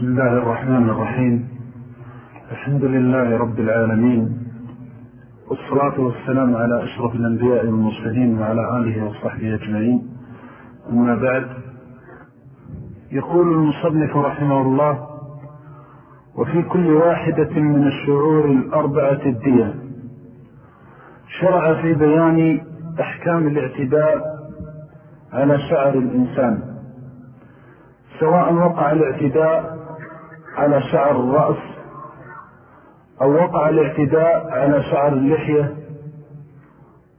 بسم الله الرحمن الرحيم. الحمد لله رب العالمين. والصلاة والسلام على أشرف الأنبياء والمرسلين وعلى آله وصحبه أجمعين. أما بعد يقول المصنف رحمه الله وفي كل واحدة من الشعور الأربعة الدية شرع في بيان أحكام الاعتداء على شعر الإنسان سواء وقع الاعتداء على شعر الرأس أو وقع الاعتداء على شعر اللحية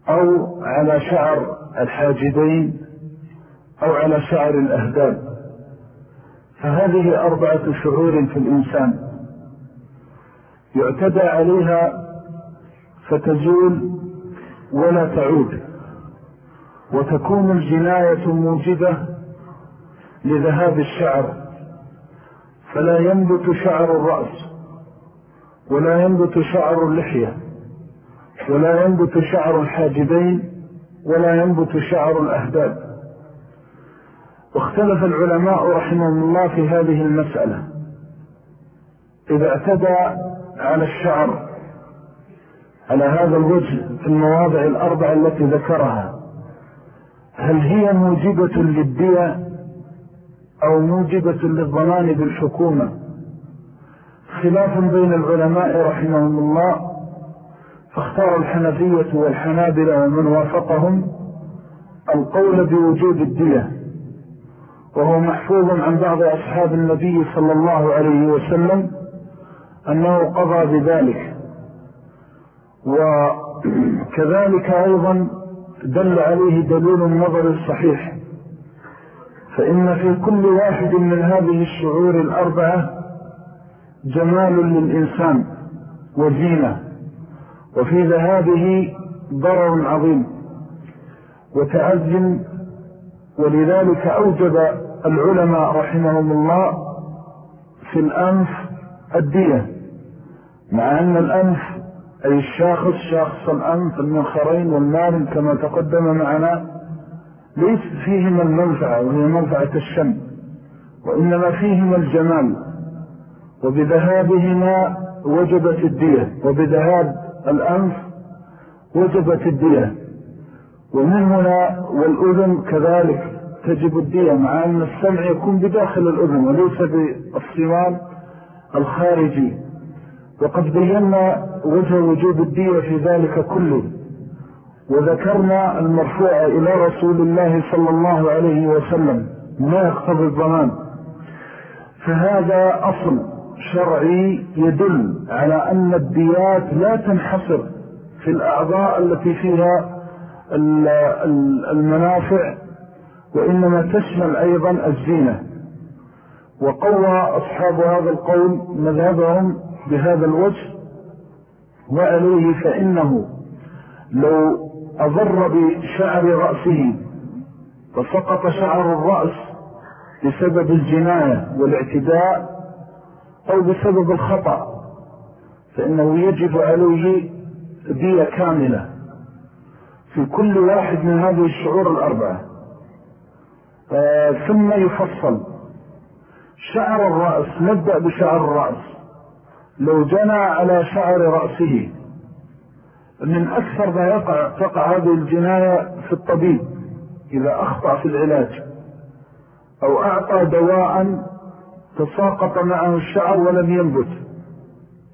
أو على شعر الحاجبين أو على شعر الأهداب. فهذه أربعة شعور في الإنسان. يعتدى عليها فتزول ولا تعود. وتكون الجناية موجبة لذهاب الشعر. فلا ينبت شعر الرأس ولا ينبت شعر اللحية ولا ينبت شعر الحاجبين ولا ينبت شعر الأهداب. واختلف العلماء رحمهم الله في هذه المسألة. إذا اعتدى على الشعر على هذا الوجه في المواضع الأربعة التي ذكرها هل هي موجبة للدية أو موجبة للضمان بالحكومة. خلاف بين العلماء رحمهم الله فاختار الحنفية والحنابلة ومن وافقهم القول بوجود الدية وهو محفوظ عن بعض أصحاب النبي صلى الله عليه وسلم أنه قضى بذلك. وكذلك أيضا دل عليه دليل النظر الصحيح فإن في كل واحد من هذه الشعور الأربعة جمال للإنسان وزينة وفي ذهابه ضرر عظيم وتأذن ولذلك أوجب العلماء رحمهم الله في الأنف الدية مع أن الأنف أي الشاخص شاخص الأنف المنخرين والمال كما تقدم معنا ليس فيهما المنفعة وهي منفعة الشم وإنما فيهما الجمال. وبذهابهما وجبت الدية وبذهاب الأنف وجبت الدية. ومن هنا والأذن كذلك تجب الدية مع أن السمع يكون بداخل الأذن وليس بالصوان الخارجي. وقد بينا وجه وجوب الدية في ذلك كله. وذكرنا المرفوع إلى رسول الله صلى الله عليه وسلم ما يقتضي الضمان. فهذا أصل شرعي يدل على أن الديات لا تنحصر في الأعضاء التي فيها المنافع وإنما تشمل أيضا الزينة. وقوى أصحاب هذا القول مذهبهم بهذا الوجه وعليه فإنه لو أضر بشعر رأسه فسقط شعر الرأس بسبب الجناية والاعتداء أو بسبب الخطأ فإنه يجب عليه دية كاملة في كل واحد من هذه الشعور الأربعة. آه ثم يفصل. شعر الرأس نبدأ بشعر الرأس. لو جنى على شعر رأسه من أكثر ما يقع تقع هذه الجناية في الطبيب إذا أخطأ في العلاج أو أعطى دواء تساقط معه الشعر ولم ينبت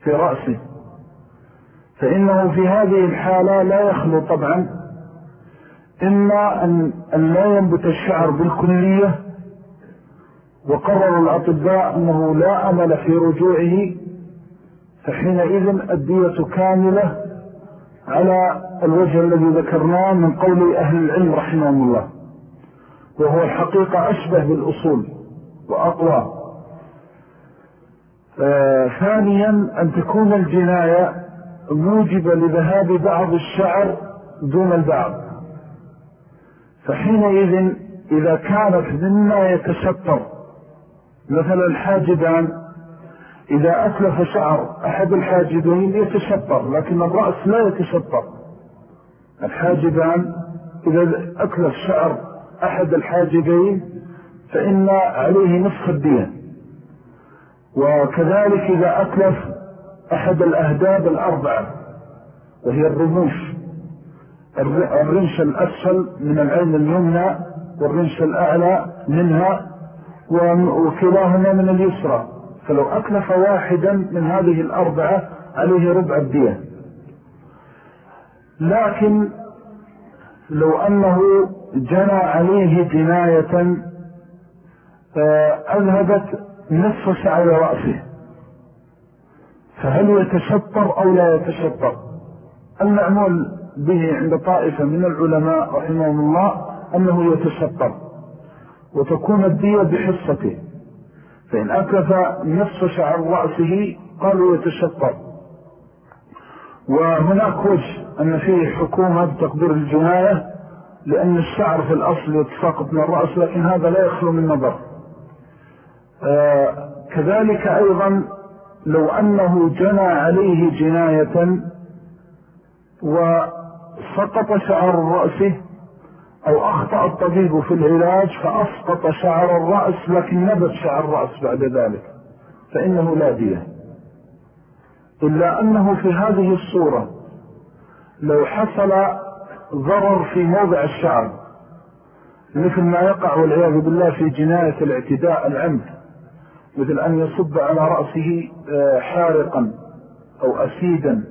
في رأسه. فإنه في هذه الحالة لا يخلو طبعا إما أن لا ينبت الشعر بالكلية وقرر الأطباء أنه لا أمل في رجوعه فحينئذ الدية كاملة على الوجه الذي ذكرناه من قول أهل العلم رحمه الله وهو الحقيقة أشبه بالأصول وأقوى. آه، ثانيا أن تكون الجناية موجبة لذهاب بعض الشعر دون البعض. فحينئذ إذا كانت مما يتشطر مثل الحاجبان إذا أتلف شعر أحد الحاجبين يتشطر لكن الرأس لا يتشطر. الحاجبان إذا أتلف شعر أحد الحاجبين فإن عليه نصف الدين. وكذلك إذا أتلف أحد الأهداب الأربعة وهي الرموش. الرمش الأسفل من العين اليمنى والرمش الأعلى منها وكلاهما من اليسرى. فلو أتلف واحدا من هذه الأربعة عليه ربع الدية. لكن لو أنه جنى عليه جناية آه، أذهبت نصف شعر رأسه. فهل يتشطر أو لا يتشطر؟ المعمول به عند طائفة من العلماء رحمهم الله أنه يتشطر وتكون الدية بحصته. فإن أكف نصف شعر رأسه قالوا يتشطر وهناك وجه أن فيه حكومة بتقدير الجناية لأن الشعر في الأصل يتساقط من الرأس لكن هذا لا يخلو من نظر. آه كذلك أيضا لو أنه جنى عليه جناية وسقط شعر رأسه أو أخطأ الطبيب في العلاج فأسقط شعر الرأس لكن نبت شعر الرأس بعد ذلك فإنه لا دية. إلا أنه في هذه الصورة لو حصل ضرر في موضع الشعر مثل ما يقع والعياذ بالله في جناية الاعتداء العمد مثل أن يصب على رأسه آه، حارقا أو أسيدا.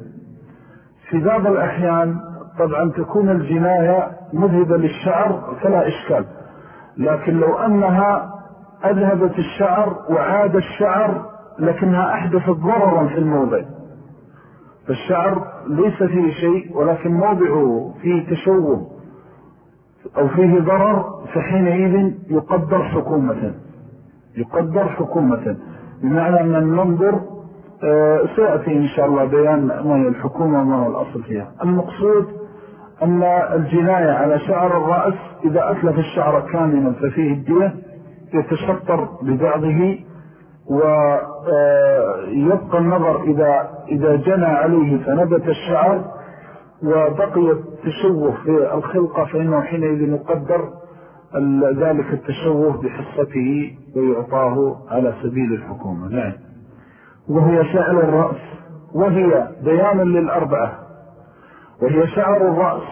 في بعض الأحيان طبعا تكون الجناية مذهبة للشعر فلا إشكال. لكن لو أنها أذهبت الشعر وعاد الشعر لكنها أحدثت ضررا في الموضع. فالشعر ليس فيه شيء ولكن موضعه فيه تشوه أو فيه ضرر فحينئذ يقدر حكومة. يقدر حكومة. بمعنى أن ننظر آه، سيأتي إن شاء الله بيان ما هي الحكومة وما هو الأصل فيها. المقصود أن الجناية على شعر الرأس إذا أتلف الشعر كاملا ففيه الدية يتشطر ببعضه ويبقى النظر إذا, إذا جنى عليه فنبت الشعر وبقي التشوه في الخلقة فإنه حينئذ يقدر ذلك التشوه بحصته ويعطاه على سبيل الحكومة. نعم. وهي شعر الرأس. وهي بيانا للأربعة. وهي شعر الرأس.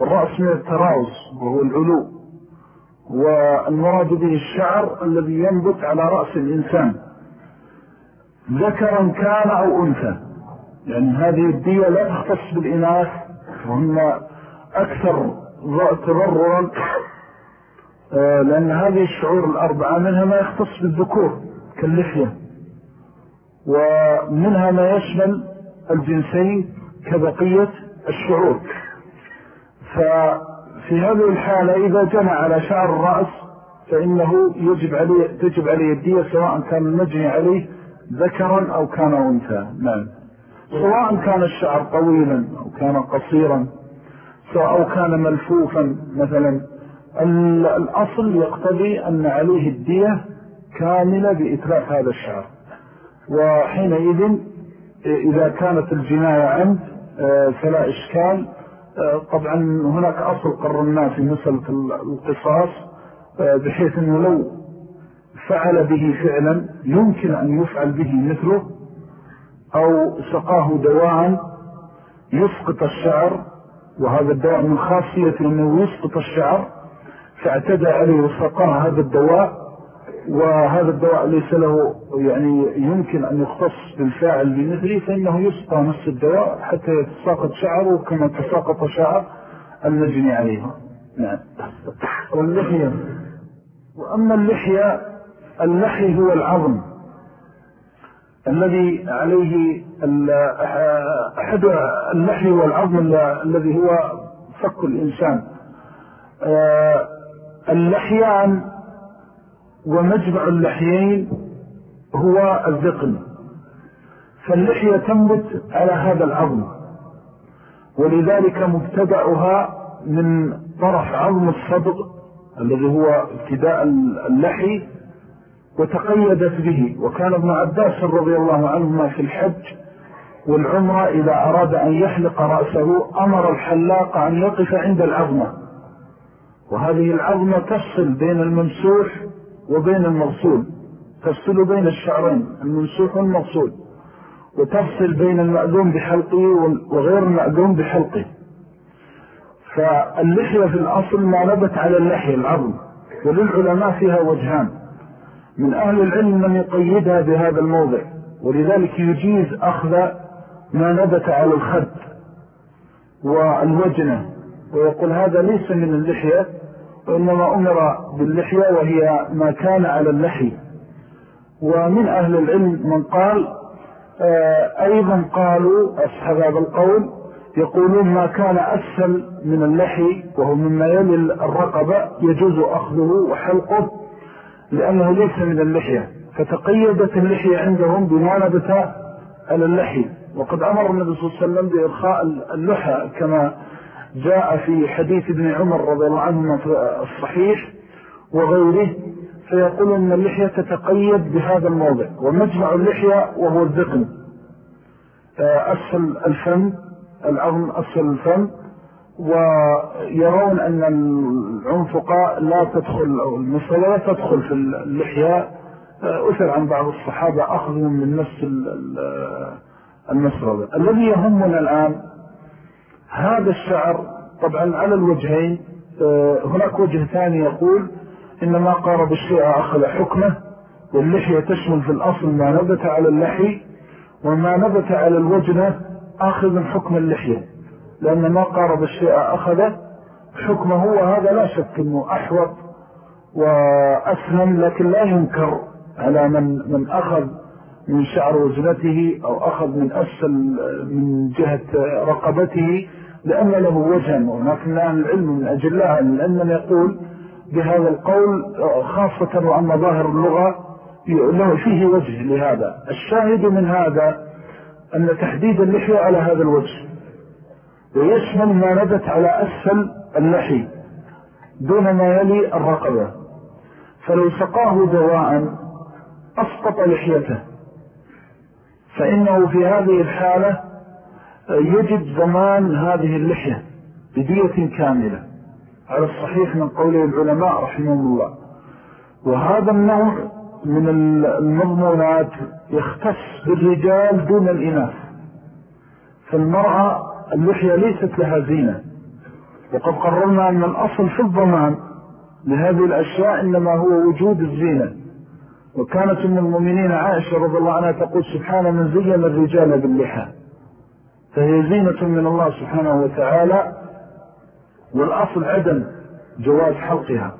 والرأس من التراوز وهو العلو. والمراد به الشعر الذي ينبت على رأس الإنسان. ذكرا كان أو أنثى. يعني هذه الدية لا تختص بالإناث وهم أكثر تضررا. آه، لأن هذه الشعور الأربعة منها ما يختص بالذكور كاللحية. ومنها ما يشمل الجنسين كبقية الشعور. ففي هذه الحالة إذا جمع على شعر الرأس فإنه يجب عليه, تجب عليه الدية سواء كان المجني عليه ذكرا أو كان أنثى. نعم. سواء كان الشعر طويلا أو كان قصيرا أو كان ملفوفا. مثلا الأصل يقتضي أن عليه الدية كاملة بإتلاف هذا الشعر. وحينئذ إذا كانت الجناية عند آه، فلا إشكال. آه، طبعا هناك أصل قررناه في مسألة القصاص آه، بحيث أنه لو فعل به فعلا يمكن أن يفعل به مثله أو سقاه دواء يسقط الشعر وهذا الدواء من خاصية أنه يسقط الشعر فاعتدى عليه وسقاه هذا الدواء وهذا الدواء ليس له يعني يمكن أن يختص بالفاعل بمثله فإنه يسقى نفس الدواء حتى يتساقط شعره كما تساقط شعر المجني عليه. نعم. واللحية. وأما اللحية اللحي هو العظم الذي عليه أحد اللحي هو العظم الذي هو فك الإنسان. آه، اللحيان ومجمع اللحيين هو الذقن فاللحية تنبت على هذا العظم ولذلك مبتدأها من طرف عظم الصدق الذي هو ابتداء اللحي وتقيدت به. وكان ابن عباس رضي الله عنهما في الحج والعمرة إذا أراد أن يحلق رأسه أمر الحلاق أن يقف عند العظمة. وهذه العظمة تفصل بين الممسوح وبين المغسول تفصل بين الشعرين المنسوح والمغسول وتفصل بين المأذون بحلقه وغير المأذون بحلقه. فاللحية في الأصل ما نبت على اللحية العظم وللعلماء فيها وجهان. من أهل العلم من يقيدها بهذا الموضع ولذلك يجيز أخذ ما نبت على الخد والوجنة. ويقول هذا ليس من اللحية وإنما أمر باللحية وهي ما كان على اللحي. ومن أهل العلم من قال آه، أيضا قالوا أصحاب هذا القول يقولون ما كان أسفل من اللحي وهو مما يلي الرقبة يجوز أخذه وحلقه لأنه ليس من اللحية. فتقيدت اللحية عندهم بما نبت على اللحي. وقد أمر النبي صلى الله عليه وسلم بإرخاء اللحى كما جاء في حديث ابن عمر رضي الله عنه الصحيح وغيره فيقول أن اللحية تتقيد بهذا الموضع ومجمع اللحية وهو الذقن. آه، أسفل الفم العظم أسفل الفم ويرون أن العنفقة لا تدخل أو المسألة لا تدخل في اللحية. آه، أثر عن بعض الصحابة أخذهم من نفس المسرد الذي يهمنا الآن هذا الشعر طبعا على الوجهين آه، هناك وجه ثاني يقول إنما قارب الشيء أخذ حكمه واللحية تشمل في الأصل ما نبت على اللحي وما نبت على الوجنة أخذ حكم اللحية. لأن ما قارب الشيء أخذ حكمه وهذا لا شك أنه أحوط وأسلم لكن لا ينكر على من, من أخذ من شعر وجنته أو أخذ من أسفل من جهة رقبته لأن له وجها ولكن العلم من أجلها لأننا يقول بهذا القول خاصة وأن ظاهر اللغة له فيه وجه لهذا. الشاهد من هذا أن تحديد اللحية على هذا الوجه. ويشمل ما نبت على أسفل اللحي دون ما يلي الرقبة. فلو سقاه دواء أسقط لحيته. فإنه في هذه الحالة يجب زمان هذه اللحية بدية كاملة. على الصحيح من قوله العلماء رحمهم الله. وهذا النوع من المضمونات يختص بالرجال دون الإناث. فالمرأة اللحية ليست لها زينة. وقد قررنا أن الأصل في الضمان لهذه الأشياء إنما هو وجود الزينة. وكانت من المؤمنين عائشة رضي الله عنها تقول سبحانه من زين الرجال باللحى. فهي زينة من الله سبحانه وتعالى والأصل عدم جواز حلقها.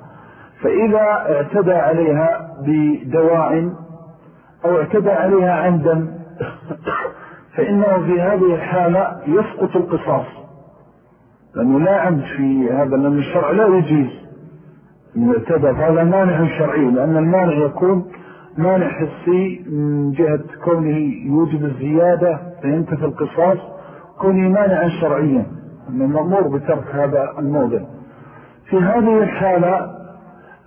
فإذا اعتدى عليها بدواء أو اعتدى عليها عمدا فإنه في هذه الحالة يسقط القصاص. لأنه لا عمد في هذا لأن الشرع لا يجيز أن اعتدى فهذا مانع شرعي لأن المانع يكون مانع حسي من جهة كونه يوجد الزيادة فينتفى القصاص كونه مانعا شرعيا. أنه مأمور بترك هذا الموضع. في هذه الحالة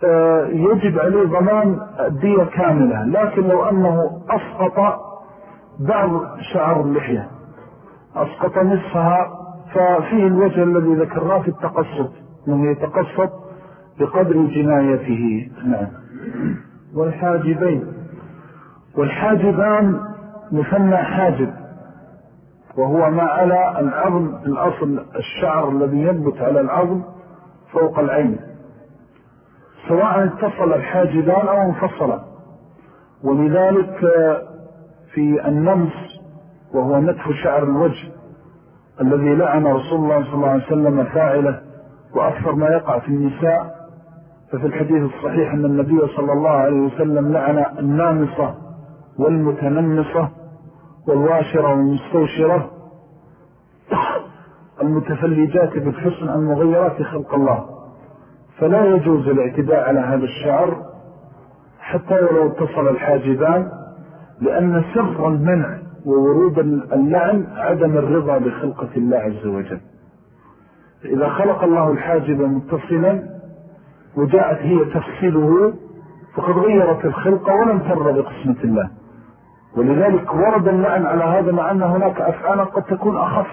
آه، يجب عليه ضمان الدية كاملة. لكن لو أنه أسقط بعض شعر اللحية أسقط نصفها ففيه الوجه الذي ذكرناه في التقصد أنه يتقصد بقدر جنايته. نعم. والحاجبين. والحاجبان مثنى حاجب وهو ما على العظم الأصل الشعر الذي ينبت على العظم فوق العين. سواء اتصل الحاجبان أو انفصل. ولذلك في النمس وهو نتف شعر الوجه الذي لعن رسول الله صلى الله عليه وسلم فاعله وأكثر ما يقع في النساء ففي الحديث الصحيح أن النبي صلى الله عليه وسلم لعن النامصة والمتنمصة والواشرة والمستوشرة المتفلجات بالحسن المغيرات خلق الله. فلا يجوز الاعتداء على هذا الشعر حتى ولو اتصل الحاجبان لأن سر المنع وورود اللعن عدم الرضا بخلقة الله عز وجل. إذا خلق الله الحاجب متصلا وجاءت هي تفصيله فقد غيرت الخلقة ولم ترضى بقسمة الله. ولذلك ورد اللعن على هذا مع أن هناك أفعالا قد تكون أخف.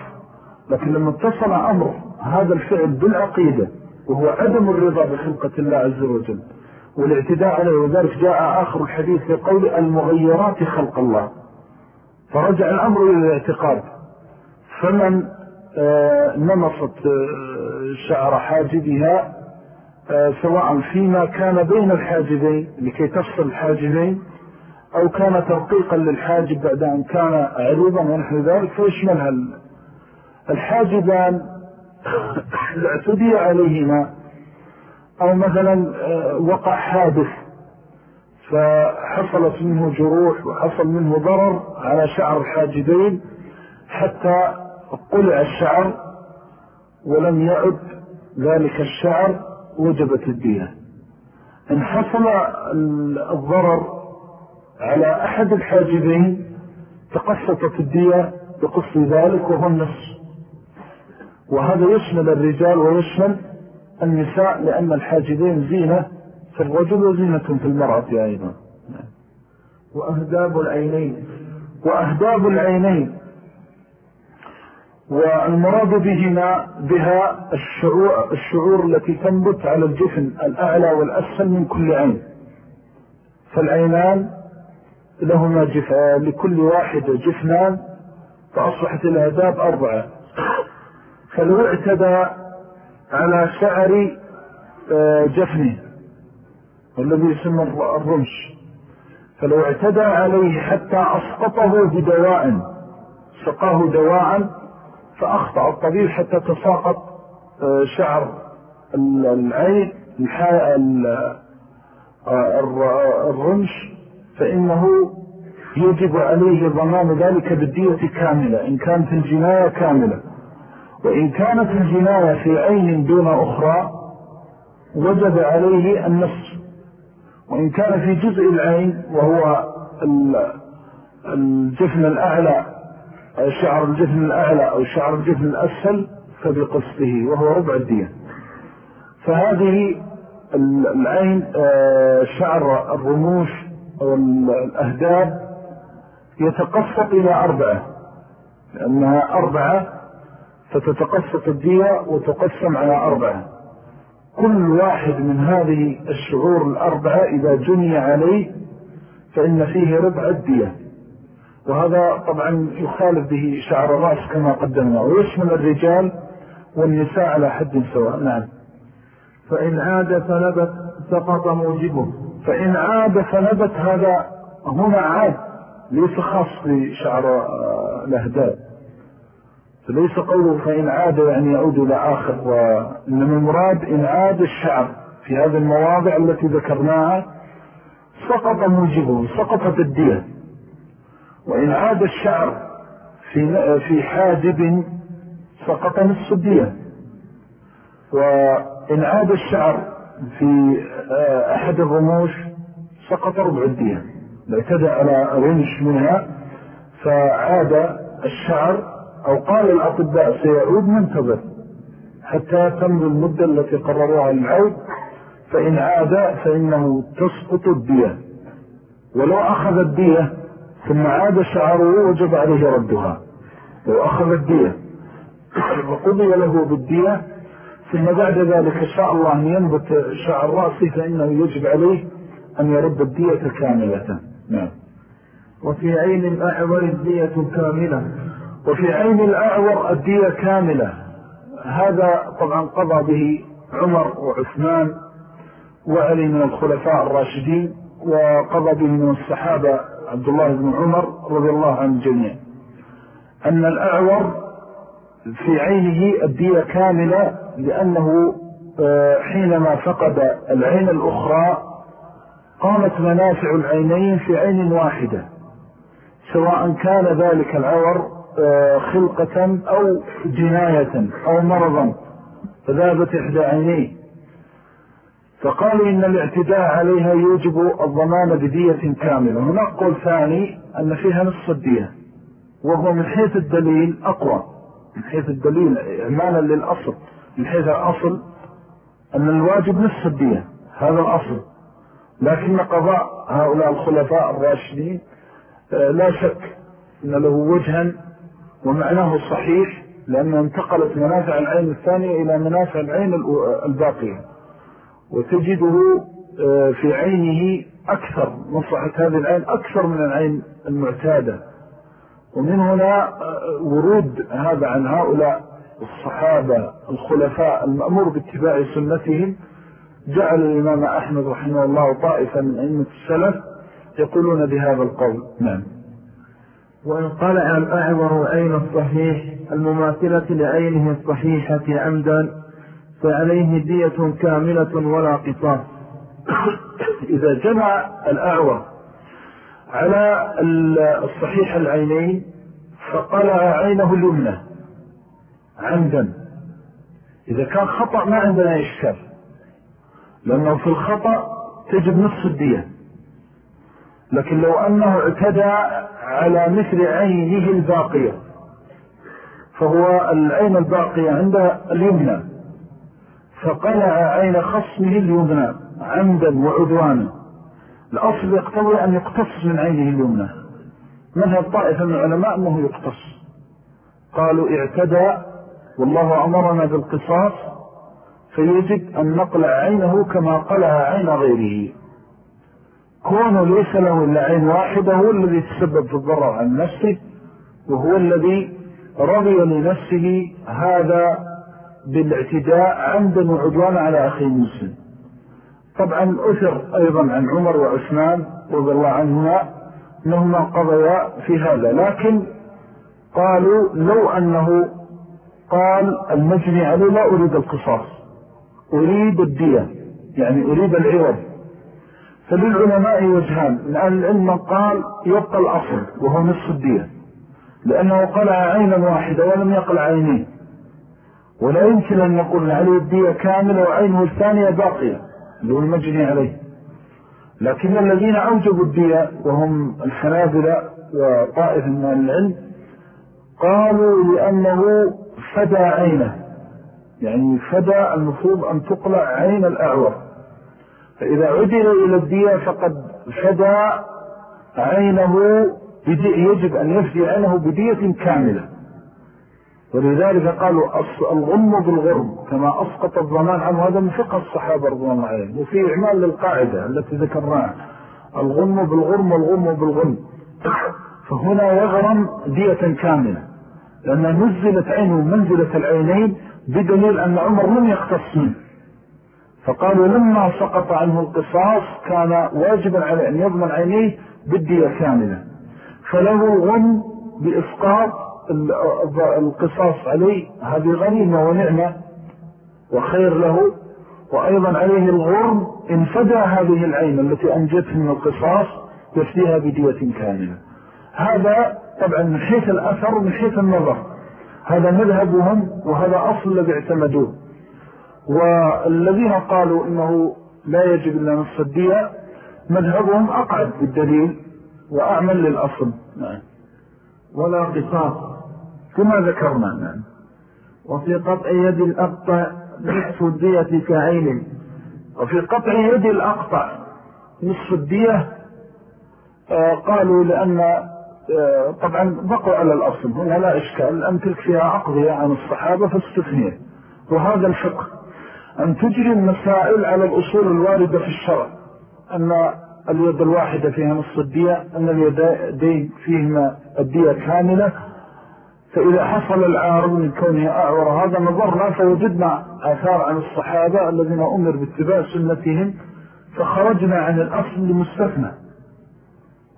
لكن لما اتصل أمر هذا الفعل بالعقيدة وهو عدم الرضا بخلقة الله عز وجل والاعتداء عليه وذلك جاء آخر الحديث في قول المغيرات خلق الله. فرجع الأمر إلى الاعتقاد. فمن آه، نمصت آه، شعر حاجبها سواء فيما كان بين الحاجبين لكي تفصل الحاجبين أو كان ترقيقا للحاجب بعد أن كان عريضا ونحن ذلك فيشملها الحاجبان اعتدي عليهما. أو مثلا وقع حادث فحصلت منه جروح وحصل منه ضرر على شعر الحاجبين حتى قلع الشعر ولم يعد ذلك الشعر وجبت الدية. إن حصل الضرر على أحد الحاجبين تقسطت الدية بقص ذلك وهو النص وهذا يشمل الرجال ويشمل النساء لأن الحاجبين زينة في الرجل وزينة في المرأة أيضا. وأهداب العينين. وأهداب العينين. والمراد بهما بها الشعور, الشعور التي تنبت على الجفن الأعلى والأسفل من كل عين. فالعينان لهما جفان لكل واحد جفنان فأصبحت الأهداب أربعة. فلو اعتدى على شعر آه، جفنه والذي يسمى الرمش. فلو اعتدى عليه حتى أسقطه بدواء سقاه دواء فأخطأ الطبيب حتى تساقط آه، شعر العين آه، الرمش فإنه يجب عليه ضمان ذلك بالدية كاملة إن كانت الجناية كاملة. وإن كانت الجناية في عين دون أخرى وجب عليه النصف. وإن كان في جزء العين وهو الجفن الأعلى شعر الجفن الأعلى أو شعر الجفن الأسفل فبقصته وهو ربع الدين فهذه العين آه، شعر الرموش أو الأهداب يتقسط إلى أربعة لأنها أربعة فتتقسط الدية وتقسم على أربعة. كل واحد من هذه الشعور الأربعة إذا جني عليه فإن فيه ربع الدية. وهذا طبعا يخالف به شعر الرأس كما قدمنا. ويشمل الرجال والنساء على حد سواء. نعم. فإن عاد فنبت سقط موجبه. فإن عاد فنبت هذا هنا عاد. ليس خاص بشعر آه، الأهداب فليس قوله فإن عاد يعني يعود إلى آخر. وإنما المراد إن عاد الشعر. في هذه المواضع التي ذكرناها سقط موجبه. سقطت الدية. وإن عاد الشعر في في حاجب سقط نصف الدية وإن عاد الشعر في آه، أحد الرموش سقط ربع الدية. اعتدى على رمش منها فعاد الشعر أو قال الأطباء سيعود منتظر حتى تمضي المدة التي قرروها العود فإن عاد فإنه تسقط الدية. ولو أخذ الدية ثم عاد شعره وجب عليه ردها. لو أخذ الدية. وقضي له بالدية. ثم بعد ذلك شاء الله أن ينبت شعر رأسه فإنه يجب عليه أن يرد الدية كاملة. نعم. وفي عين الأعور الدية كاملة. وفي عين الأعور الدية كاملة. هذا طبعا قضى به عمر وعثمان وعلي من الخلفاء الراشدين وقضى به من الصحابة عبد الله بن عمر رضي الله عن الجميع أن الأعور في عينه الدية كاملة لأنه آه، حينما فقد العين الأخرى قامت منافع العينين في عين واحدة سواء كان ذلك العور خلقة أو جناية أو مرضا فذابت إحدى عينيه. فقالوا إن الاعتداء عليها يوجب الضمان بدية كاملة. هناك قول ثاني أن فيها نصف الدية وهو من حيث الدليل أقوى. من حيث الدليل إعمالا للأصل. من حيث الأصل أن الواجب نصف الدية هذا الأصل. لكن قضاء هؤلاء الخلفاء الراشدين آه، لا شك أن له وجها ومعناه صحيح لأنه انتقلت منافع العين الثانية إلى منافع العين الباقية. وتجده آه، في عينه أكثر مصلحة هذه العين أكثر من العين المعتادة. ومن هنا آه، ورود هذا عن هؤلاء الصحابة الخلفاء المأمور باتباع سنتهم. جعل الإمام أحمد رحمه الله طائفة من أئمة السلف يقولون بهذا القول. نعم. وإن قلع الأعور عين الصحيح المماثلة لعينه الصحيحة عمدا. فعليه دية كاملة ولا قصاص. إذا جمع الأعور على الصحيح العينين فقلع عينه اليمنى عمدا إذا كان خطأ ما عندنا إشكال لأنه في الخطأ تجب نصف الدية. لكن لو أنه اعتدى على مثل عينه الباقية فهو العين الباقية عند اليمنى. فقلع عين خصمه اليمنى عمدا وعدوانا. الأصل يقتضي أن يقتص من عينه اليمنى. منها الطائفة من العلماء أنه يقتص. قالوا اعتدى والله أمرنا بالقصاص فيجب أن نقلع عينه كما قلع عين غيره. كونه ليس له إلا عين واحدة هو الذي تسبب في الضرر عن نفسه وهو الذي رضي لنفسه هذا بالاعتداء عمدا وعدوانا على أخي المسلم طبعا أثر أيضا عن عمر وعثمان رضي الله عنهما أنهما قضيا في هذا. لكن قالوا لو أنه قال المجني عليه لا أريد القصاص أريد الدية يعني أريد العوض. فللعلماء وجهان أهل العلم قال يبقى الأصل وهو نصف الدية. لأنه قلع عينا واحدة ولم يقلع عينين ولا يمكن أن نقول عليه الدية كاملة وعينه الثانية باقية. اللي هو المجني عليه. لكن الذين أوجبوا الدية وهم الحنابلة وطائف من العلم قالوا لأنه فدى عينه. يعني فدى المفروض أن تقلع عين الأعور. فإذا عدل إلى الدية فقد فدى عينه يجب أن يفدي عينه بدية كاملة. ولذلك قالوا الغم بالغرم كما أسقط الضمان عنه. هذا من فقه الصحابة رضوان الله عليهم. وفي إعمال للقاعدة التي ذكرناها. الغم بالغرم والغم بالغم. فهنا يغرم دية كاملة. لأن نزلت عينه منزلة العينين بدليل أن عمر لم يقتص منه. فقالوا لما سقط عنه القصاص كان واجبا على أن يضمن عينيه بالدية كاملة. فله الغم بإسقاط القصاص عليه هذه غنيمة ونعمة وخير له. وأيضا عليه الغرم إن فدى هذه العين التي أنجته من القصاص يفديها بدية كاملة. هذا طبعا من حيث الأثر ومن حيث النظر. هذا مذهبهم وهذا أصل الذي اعتمدوه. والذين قالوا إنه لا يجب إلا نصف الدية مذهبهم أقعد بالدليل وأعمل للأصل. نعم. ولا قصاص. كما ذكرنا نعم وفي قطع يد الأقطع نصف الدية كعين وفي قطع يد الأقطع نصف الدية آه قالوا لأن آه طبعا بقوا على الأصل. هنا لا إشكال. أن تلك فيها أقضية عن الصحابة فاستثنية. وهذا الفقه. أن تجري المسائل على الأصول الواردة في الشرع. أن اليد الواحدة فيها نصف الدية أن اليدين فيهما الدية كاملة فإذا حصل العارض من كونه أعور هذا نظرنا فوجدنا آثار عن الصحابة الذين أمر باتباع سنتهم فخرجنا عن الأصل لمستثنى.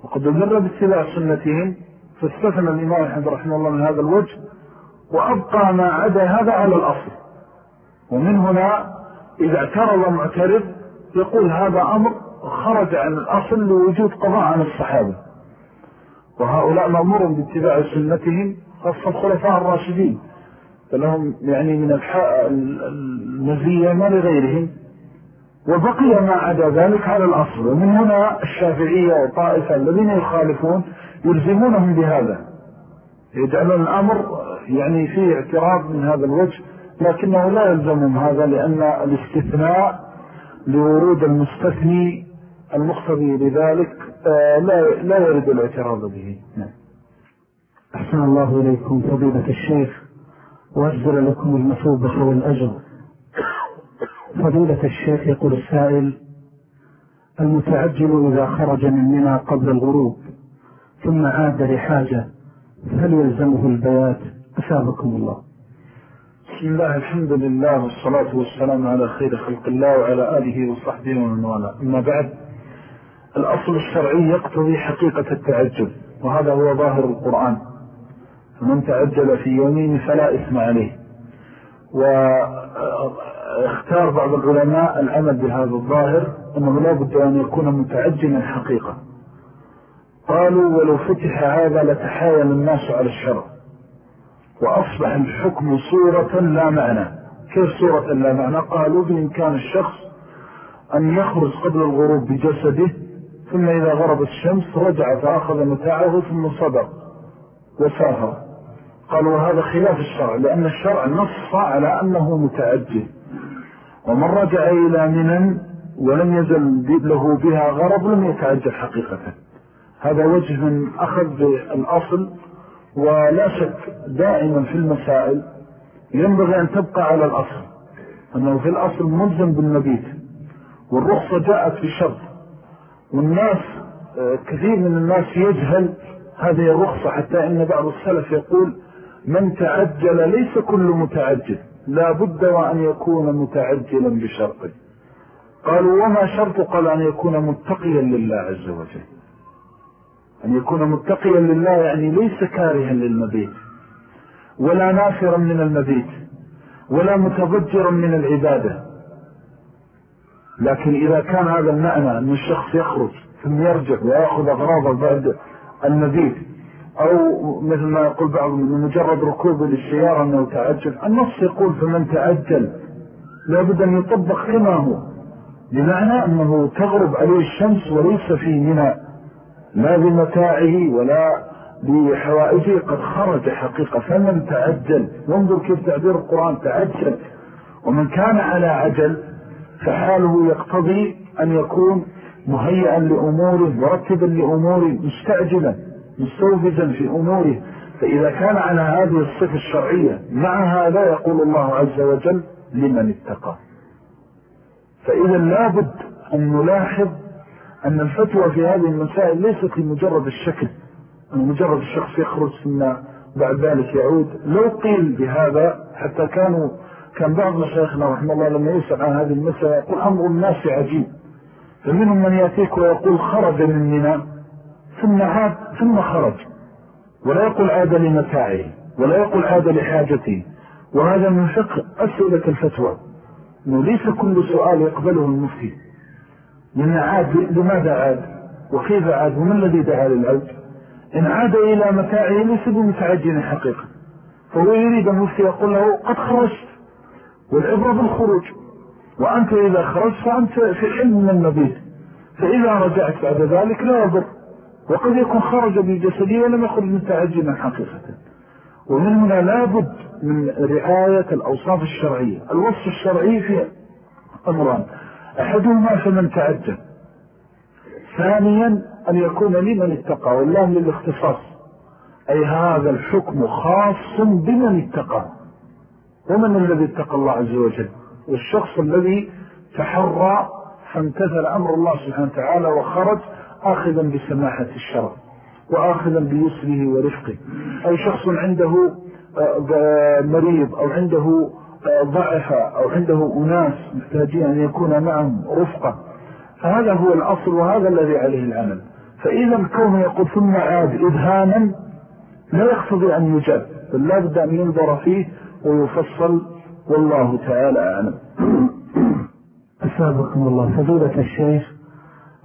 وقد أمر باتباع سنتهم فاستثنى الإمام الحمد رحمه الله من هذا الوجه وأبقى ما عدا هذا على الأصل. ومن هنا إذا اعترض معترض يقول هذا أمر خرج عن الأصل لوجود قضاء عن الصحابة. وهؤلاء مأمور باتباع سنتهم خاصة الخلفاء الراشدين. فلهم يعني من المزية ما لغيرهم. وبقي ما عدا ذلك على الأصل. ومن هنا الشافعية وطائفة الذين يخالفون يلزمونهم بهذا. يجعلون الأمر يعني فيه اعتراض من هذا الوجه لكنه لا يلزمهم هذا لأن الاستثناء لورود المستثني المقتضي لذلك آه، لا لا يرد الاعتراض به. نعم. أحسن الله إليكم فضيلة الشيخ وأجزل لكم المثوبة والأجر. فضيلة الشيخ يقول السائل المتعجل إذا خرج من منى قبل الغروب ثم عاد لحاجة هل يلزمه البيات. أثابكم الله. بسم الله الحمد لله والصلاة والسلام على خير خلق الله وعلى آله وصحبه ومن والاه. أما بعد الأصل الشرعي يقتضي حقيقة التعجل وهذا هو ظاهر القرآن. فمن تعجل في يومين فلا إثم عليه. واختار بعض العلماء العمل بهذا الظاهر أنه لا بد أن يكون متعجلا حقيقة. قالوا ولو فتح هذا لتحايل الناس على الشرع وأصبح الحكم صورة لا معنى. كيف صورة لا معنى؟ قالوا بإمكان الشخص أن يخرج قبل الغروب بجسده ثم إذا غربت الشمس رجع فأخذ متاعه ثم صبر وسافر. قالوا هذا خلاف الشرع لأن الشرع نص على أنه متعجل ومن رجع إلى منن ولم يزل له بها غرض لم يتعجل حقيقة. هذا وجه من أخذ بالأصل ولا شك دائما في المسائل ينبغي أن تبقى على الأصل. أنه في الأصل ملزم بالمبيت والرخصة جاءت في شرط. والناس كثير من الناس يجهل هذه الرخصة حتى إن بعض السلف يقول من تعجل ليس كل متعجل. لا بد وأن يكون متعجلا بشرطه. قالوا وما شرط؟ قال أن يكون متقيا لله عز وجل. أن يكون متقيا لله يعني ليس كارها للمبيت. ولا نافرا من المبيت. ولا متضجرا من العبادة. لكن إذا كان هذا المعنى أن الشخص يخرج ثم يرجع ويأخذ أغراضه بعد المبيت أو مثل ما يقول بعض مجرد ركوب للسيارة أنه تعجل النص يقول فمن تعجل لابد أن يطبق كما هو بمعنى أنه تغرب عليه الشمس وليس في منى لا بمتاعه ولا بحوائجه قد خرج حقيقة. فمن تعجل وانظر كيف تعبير القرآن تعجل ومن كان على عجل فحاله يقتضي أن يكون مهيئا لأموره مرتبا لأموره مستعجلا. مستوفزا في أموره فإذا كان على هذه الصفة الشرعية مع هذا يقول الله عز وجل لمن اتقى. فإذا لابد أن نلاحظ أن الفتوى في هذه المسائل ليست لمجرد الشكل أن مجرد الشخص يخرج ثم بعد ذلك يعود. لو قيل بهذا حتى كانوا كان بعض مشايخنا رحمه الله لما يسأل عن هذه المسألة يقول أمر الناس عجيب. فمنهم من يأتيك ويقول خرج من منى. ثم عاد ثم خرج. ولا يقول عاد لمتاعه ولا يقول عاد لحاجته. وهذا من فقه أسئلة الفتوى. أنه ليس كل سؤال يقبله المفتي. لأن عاد لماذا عاد؟ وكيف عاد؟ وما الذي دعا للعود؟ إن عاد إلى متاعه ليس بمتعجن حقيقة. فهو يريد المفتي يقول له قد خرجت. والعبرة بالخروج. وأنت إذا خرجت فأنت في علم من المبيت. فإذا رجعت بعد ذلك لا يضر. وقد يكون خرج بجسدية ولم يخرج متعجنا حقيقة. ومن هنا لابد من رعاية الأوصاف الشرعية. الوصف الشرعي في أمران. أحدهما فمن تعجل. ثانيا أن يكون لمن اتقى والله للاختصاص أي هذا الحكم خاص بمن اتقى. ومن الذي اتقى الله عز وجل؟ والشخص الذي تحرى فامتثل أمر الله سبحانه وتعالى وخرج آخذا بسماحة الشرع وآخذا بيسره ورفقه. أو شخص عنده آه، مريض أو عنده آه، ضعف أو عنده أناس محتاجين أن يكون معهم رفقة فهذا هو الأصل وهذا الذي عليه العمل. فإذا الكون يقول ثم عاد إذهاما لا يقتضي أن يجاب بل بد أن ينظر فيه ويفصل. والله تعالى أعلم. أسابقكم الله. فضيلة الشيخ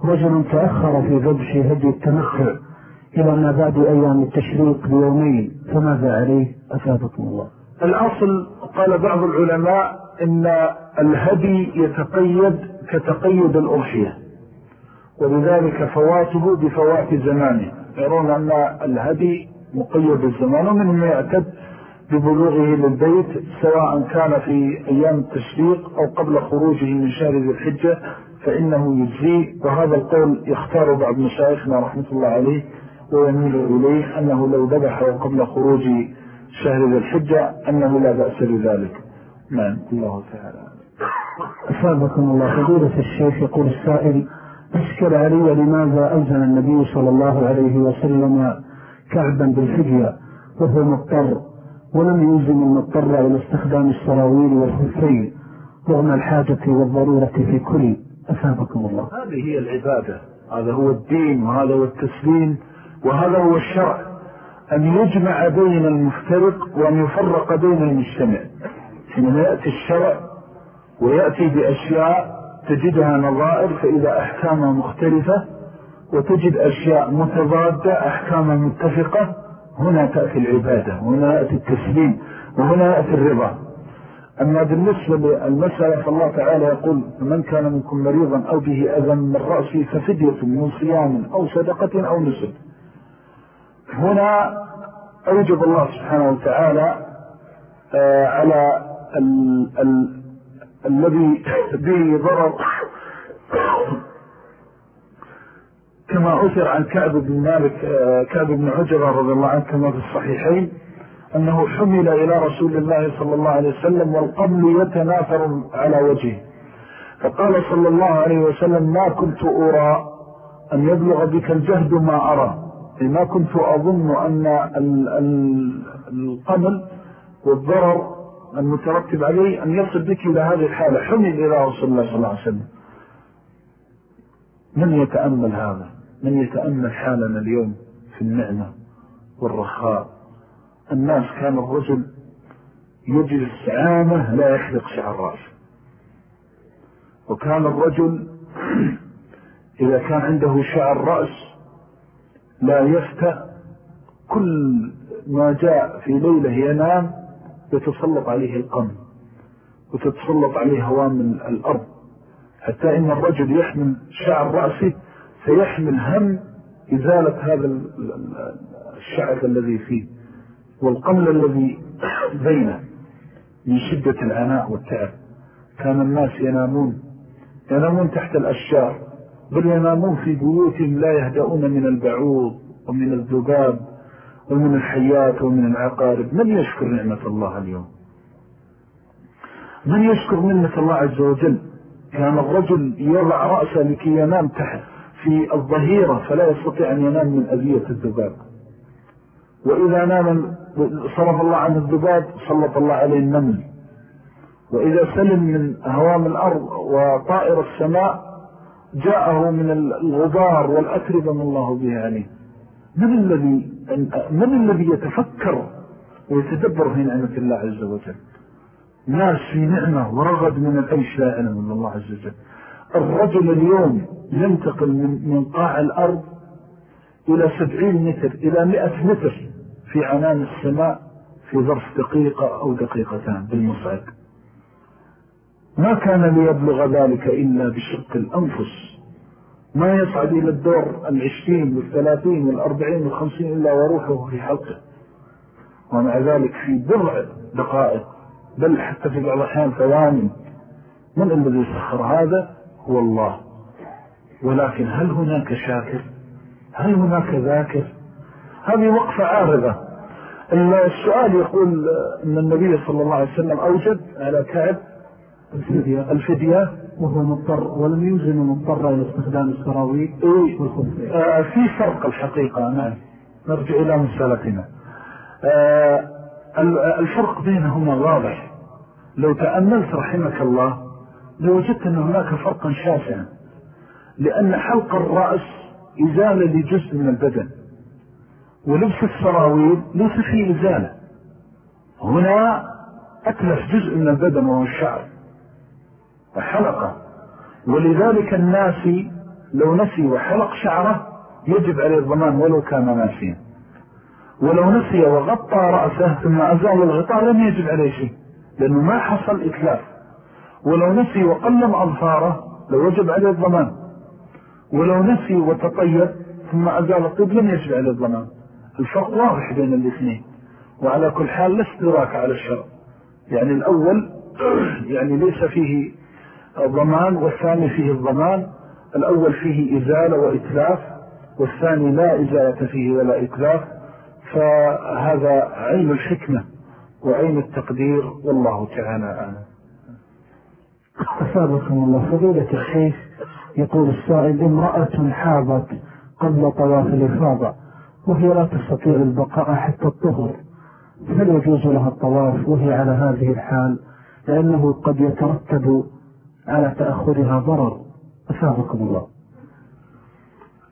رجل تأخر في ذبح هدي التمتع إلى ما بعد أيام التشريق بيومين فماذا عليه؟ أفادكم الله. الأصل قال بعض العلماء إن الهدي يتقيد كتقيد الأضحية وبذلك فواته بفوات زمانه. يرون أن الهدي مقيد الزمان ومنهم يعتد ببلوغه للبيت سواء كان في أيام التشريق أو قبل خروجه من شهر ذي الحجة فإنه يجزيه وهذا القول يختار بعض مشايخنا رحمة الله عليه ويميل إليه أنه لو ذبحه قبل خروج شهر ذي الحجة أنه لا بأس بذلك. نعم. الله تعالى. أصابكم الله. فضيلة الشيخ يقول السائل أشكل علي لماذا ألزم النبي صلى الله عليه وسلم كعبا بالفدية وهو مضطر ولم يلزم المضطر إلى استخدام السراويل والخفين رغم الحاجة والضرورة في كل أثابكم الله. هذه هي العبادة. هذا هو الدين وهذا هو التسليم وهذا هو الشرع. أن يجمع بين المفترق وأن يفرق بين المجتمع. حينما يأتي الشرع ويأتي بأشياء تجدها نظائر فإذا أحكامها مختلفة وتجد أشياء متضادة أحكامها متفقة هنا تأتي العبادة هنا يأتي التسليم وهنا يأتي الرضا. أما بالنسبة للمسألة فالله تعالى يقول من كان منكم مريضا أو به أذى من رأسه ففدية من صيام أو صدقة أو نسل هنا أوجب الله سبحانه وتعالى آه، على ال ال الذي به ضرر. كما أثر عن كعب بن مالك آه، كعب بن عجرة رضي الله عنه كما في الصحيحين أنه حمل إلى رسول الله صلى الله عليه وسلم والقبل يتناثر على وجهه. فقال صلى الله عليه وسلم ما كنت أرى أن يبلغ بك الجهد ما أرى. ما كنت أظن أن القمل والضرر المترتب عليه أن يصل بك إلى هذه الحالة. حمل إلى رسول الله صلى الله عليه وسلم. من يتأمل هذا؟ من يتأمل حالنا اليوم في النعمة والرخاء؟ الناس كان الرجل يجلس عامة لا يحلق شعر رأسه. وكان الرجل إذا كان عنده شعر رأس لا يفتأ كل ما جاء في ليلة ينام يتسلط عليه القم وتتسلط عليه هوام الأرض. حتى إن الرجل يحمل شعر رأسه فيحمل هم إزالة هذا الشعر الذي فيه. والقمل الذي بينه من شدة العناء والتعب كان الناس ينامون ينامون تحت الأشجار بل ينامون في بيوتهم لا يهدؤون من البعوض ومن الذباب ومن الحيات ومن العقارب. من يشكر نعمة الله اليوم؟ من يشكر نعمة الله عز وجل؟ كان الرجل يضع رأسه لكي ينام تحت في الظهيرة فلا يستطيع أن ينام من أذية الذباب. وإذا نام صرف الله عن الذباب سلط الله عليه النمل. وإذا سلم من هوام الأرض وطائر السماء جاءه من الغبار والأتربة من الله به عليه. من الذي من الذي يتفكر ويتدبر في نعمة الله عز وجل؟ ناس في نعمة ورغد من العيش لا من الله عز وجل. الرجل اليوم ينتقل من, من قاع الأرض إلى سبعين متر إلى مئة متر. في عنان السماء في ظرف دقيقة أو دقيقتان بالمصعد. ما كان ليبلغ ذلك إلا بشق الأنفس. ما يصعد إلى الدور العشرين والثلاثين والأربعين والخمسين إلا وروحه في حلقه. ومع ذلك في بضع دقائق بل حتى في بعض الأحيان ثواني. من الذي سخر هذا؟ هو الله. ولكن هل هناك شاكر؟ هل هناك ذاكر؟ هذه وقفة عارضة. السؤال يقول أن النبي صلى الله عليه وسلم أوجد على كعب الفدية, الفدية وهو مضطر ولم يلزم مضطر إلى استخدام السراويل إيه. آه في فرق الحقيقة. نعم. نرجع إلى مسألتنا. آه الفرق بينهما واضح. لو تأملت رحمك الله لوجدت أن هناك فرقا شاسعا. لأن حلق الرأس إزالة لجزء من البدن. ولبس السراويل ليس فيه إزالة هنا أتلف جزء من البدن وهو الشعر. وحلقه ولذلك الناس لو نسي وحلق شعره يجب عليه الضمان ولو كان ناسيا. ولو نسي وغطى رأسه ثم أزال الغطاء لم يجب عليه شيء لأنه ما حصل إتلاف. ولو نسي وقلم أظفاره لو يجب عليه الضمان. ولو نسي وتطيب ثم أزال الطيب لم يجب عليه الضمان. الفرق واضح بين الاثنين. وعلى كل حال لست دراك على الشر يعني الأول يعني ليس فيه الضمان والثاني فيه الضمان. الأول فيه إزالة وإتلاف والثاني لا إزالة فيه ولا إتلاف. فهذا علم الحكمة وعين التقدير والله تعالى أعلم. أصابكم الله. فضيلة الشيخ يقول السائل امرأة حاضت قبل طواف الإفاضة. وهي لا تستطيع البقاء حتى الطهر هل يجوز لها الطواف وهي على هذه الحال؟ لأنه قد يترتب على تأخرها ضرر. أسابقكم الله.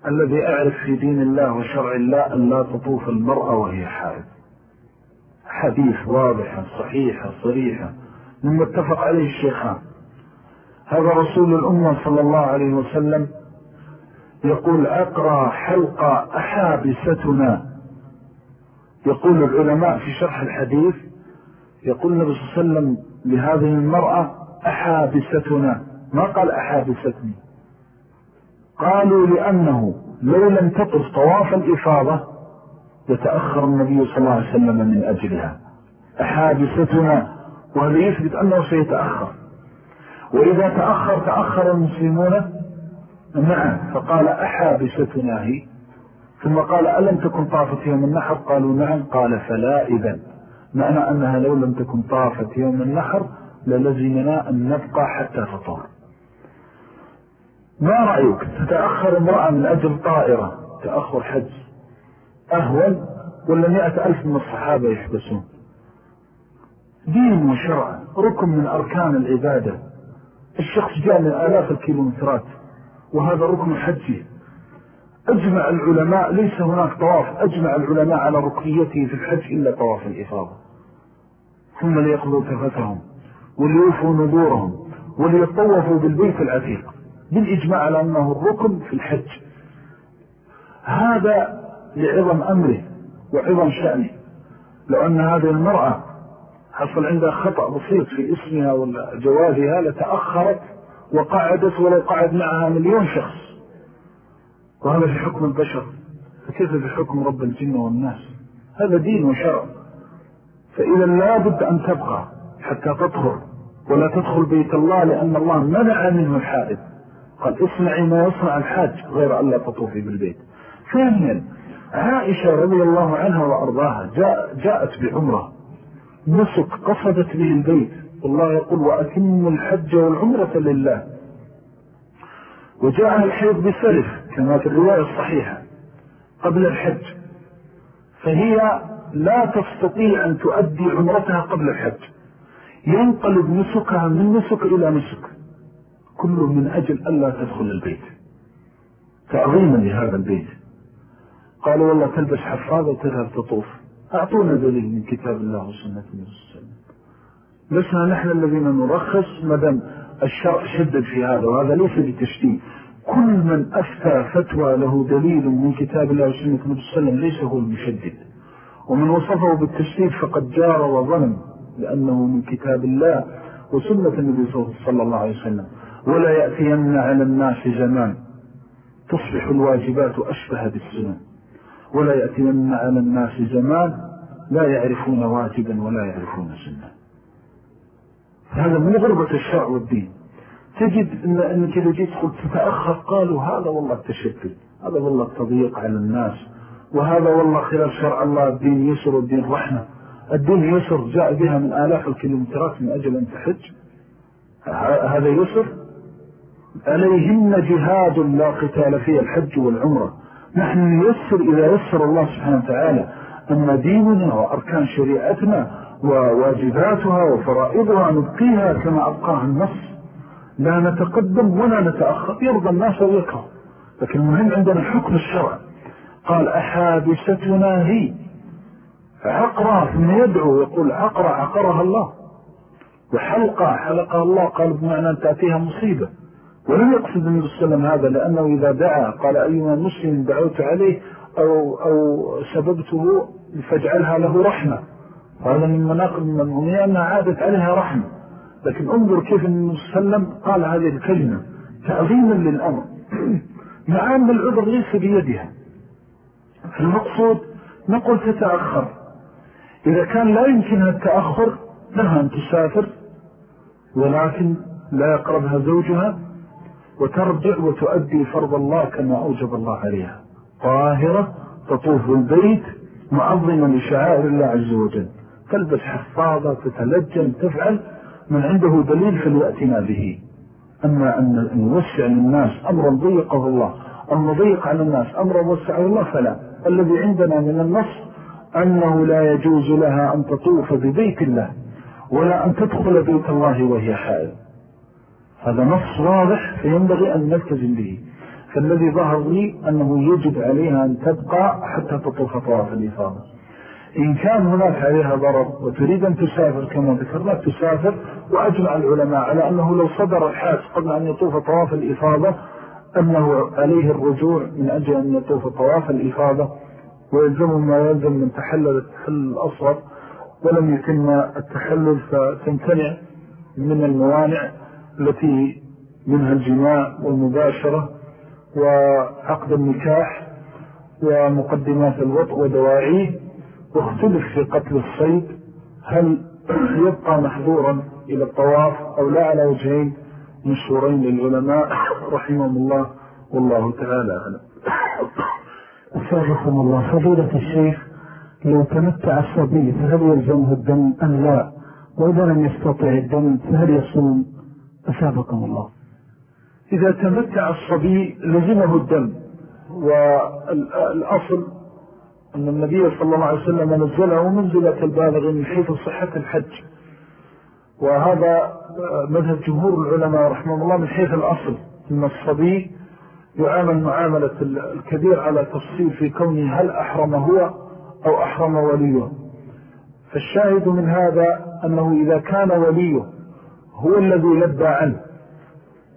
الذي أعرف في دين الله وشرع الله أن لا تطوف المرأة وهي حائض. حديث واضحة صحيحة صريحة مما اتفق عليه الشيخان. هذا رسول الأمة صلى الله عليه وسلم يقول أقرى حلقة أحابستنا. يقول العلماء في شرح الحديث يقول النبي صلى الله عليه وسلم لهذه المرأة أحابستنا. ما قال أحابستني؟ قالوا لأنه لو لم تطف طواف الإفاضة يتأخر النبي صلى الله عليه وسلم من أجلها. أحادثتنا وهذا يثبت أنه سيتأخر. وإذا تأخر تأخر المسلمون نعم. فقال أحابستنا هي ثم قال ألم تكن طافت يوم النحر؟ قالوا نعم. قال فلا إذن معنى أنها لو لم تكن طافت يوم النحر للزمنا أن نبقى حتى تطور ما رأيك؟ تتأخر امرأة من أجل طائرة. تأخر حج. أهول ولا مئة ألف من الصحابة يحبسون. دين وشرع. ركن من أركان العبادة. الشخص جاء من آلاف الكيلومترات. وهذا ركن حجي. أجمع العلماء ليس هناك طواف. أجمع العلماء على ركنيته في الحج إلا طواف الإفاضة. ثم ليقضوا تفتهم وليوفوا نذورهم وليطوفوا بالبيت العتيق بالإجماع على أنه الركن في الحج. هذا لعظم أمره وعظم شأنه. لو أن هذه المرأة حصل عندها خطأ بسيط في اسمها ولا جوازها لتأخرت وقعدت ولو قعد معها مليون شخص. وهذا في حكم البشر. فكيف في حكم رب الجن والناس؟ هذا دين وشرع. فإذا لا بد أن تبقى حتى تطهر ولا تدخل بيت الله لأن الله منع منه الحائد قال اصنعي ما يصنع الحاج غير أن لا تطوفي بالبيت. ثانيا عائشة رضي الله عنها وأرضاها جاء جاءت بعمرة. نسك قصدت به البيت. والله يقول وأتم الحج والعمرة لله. وجاءها الحيض بسلف كما في الرواية الصحيحة قبل الحج. فهي لا تستطيع أن تؤدي عمرتها قبل الحج. ينقلب نسكها من نسك إلى نسك. كله من أجل ألا تدخل البيت. تعظيما لهذا البيت. قالوا والله تلبس حفاظة وتذهب تطوف. أعطونا دليل من كتاب الله وسنة النبي صلى الله عليه وسلم. لسنا نحن الذين نرخص مدام الشرع شدد في هذا وهذا ليس بتشديد. كل من أفتى فتوى له دليل من كتاب الله وسنة النبي صلى الله عليه وسلم ليس هو المشدد. ومن وصفه بالتشديد فقد جار وظلم لأنه من كتاب الله وسنة النبي صلى الله عليه وسلم. ولا يأتين على الناس زمان. تصبح الواجبات أشبه بالسنن ولا يأتين على الناس زمان لا يعرفون واجبا ولا يعرفون سنة. هذا من غربة الشرع والدين. تجد إن أنك إذا جيت قلت تتأخر قالوا هذا والله التشكل هذا والله التضييق على الناس وهذا والله خلاف شرع الله الدين يسر والدين رحمة. الدين يسر جاء بها من آلاف الكيلومترات من أجل أن تحج. هذا يسر. عليهن جهاد لا قتال فيه الحج والعمرة. نحن نيسر إذا يسر الله سبحانه وتعالى أن ديننا وأركان شريعتنا وواجباتها وفرائضها نبقيها كما أبقاها النص. لا نتقدم ولا نتأخر. يرضى الناس ويكره لكن المهم عندنا حكم الشرع. قال أحابستنا هي. عقرة ثم يدعو يقول عقرة عقرها الله. وحلقة حلقها الله. قال بمعنى أن تأتيها مصيبة. ولم يقصد النبي صلى الله عليه وسلم هذا لأنه إذا دعا قال أيها مسلم دعوت عليه أو, أو سببته فاجعلها له رحمة. وهذا من مناقب المنهمية أنها عادت عليها رحمة. لكن انظر كيف النبي صلى الله عليه وسلم قال هذه الكلمة. تعظيما للأمر. مع أن العذر ليس بيدها. فالمقصود نقول تتأخر إذا كان لا يمكنها التأخر لها أن تسافر. ولكن لا يقربها زوجها. وترجع وتؤدي فرض الله كما أوجب الله عليها. طاهرة تطوف البيت معظمة لشعائر الله عز وجل. تلبس حفاظة تتلجن تفعل من عنده دليل فليأتنا به. أما أن نوسع للناس أمرا ضيقه الله أو نضيق على الناس أمرا وسعه الله فلا. الذي عندنا من النص أنه لا يجوز لها أن تطوف ببيت الله ولا أن تدخل بيت الله وهي حائل هذا نص واضح فينبغي أن نلتزم به. فالذي ظهر لي أنه يجب عليها أن تبقى حتى تطوف طواف الإفاضة. إن كان هناك عليها ضرر وتريد أن تسافر كما ذكرنا تسافر وأجمع العلماء على أنه لو صدر الحاج قبل أن يطوف طواف الإفاضة أنه عليه الرجوع من أجل أن يطوف طواف الإفاضة ويلزم ما يلزم من تحلل التحلل الأصغر ولم يتم التحلل فتمتنع من الموانع التي منها الجماع والمباشرة وعقد النكاح ومقدمات الوطء ودواعيه. واختلف في قتل الصيد هل يبقى محظورا إلى الطواف أو لا؟ على وجهين مشهورين للعلماء رحمهم الله والله تعالى أعلم. أسابقكم الله. فضيلة الشيخ لو تمتع الصبي فهل يلزمه الدم أم لا؟ وإذا لم يستطع الدم فهل يصوم؟ أسابقكم الله. إذا تمتع الصبي لزمه الدم والأصل أن النبي صلى الله عليه وسلم نزله منزلة البالغ من حيث صحة الحج. وهذا مذهب جمهور العلماء رحمه الله من حيث الأصل. أن الصبي يعامل معاملة الكبير على تفصيل في كونه هل أحرم هو أو أحرم وليه. فالشاهد من هذا أنه إذا كان وليه هو الذي لبى عنه.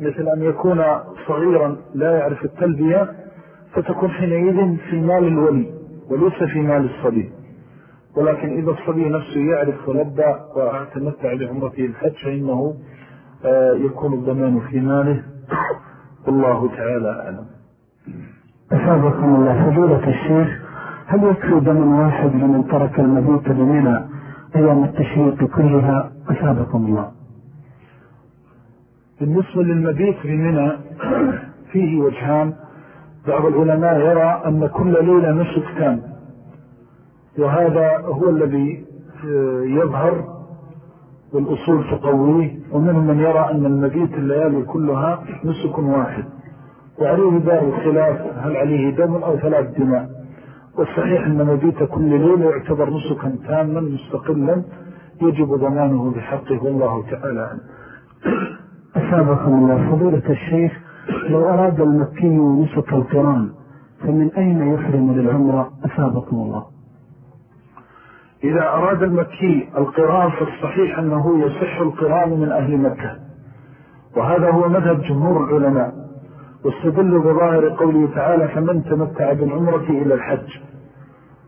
مثل أن يكون صغيرا لا يعرف التلبية فتكون حينئذ في مال الولي. وليس في مال الصبي. ولكن إذا الصبي نفسه يعرف ولبى وتمتع بعمرته الحج فإنه آه، يكون الضمان في ماله. والله تعالى أعلم. أسابقكم الله. فضيلة الشيخ هل يكفي دم واحد لمن ترك المبيت بمنى أيام التشريق كلها؟ أسابقكم الله. بالنسبة للمبيت بمنى فيه وجهان. بعض العلماء يرى أن كل ليلة نسك كان. وهذا هو الذي آه، يظهر والأصول تقويه. ومنهم من يرى أن المبيت الليالي كلها نسك واحد. وعليه دار الخلاف هل عليه دم أو ثلاث دماء. والصحيح أن مبيت كل ليلة يعتبر نسكا تاما مستقلا يجب ضمانه بحقه والله تعالى أسابقكم الله. فضيلة الشيخ لو أراد المكي نسك القران فمن أين يحرم للعمرة؟ أسابقكم الله. إذا أراد المكي القران فالصحيح أنه يصح القران من أهل مكة. وهذا هو مذهب جمهور العلماء. واستدل بظاهر قوله تعالى فمن تمتع بالعمرة إلى الحج.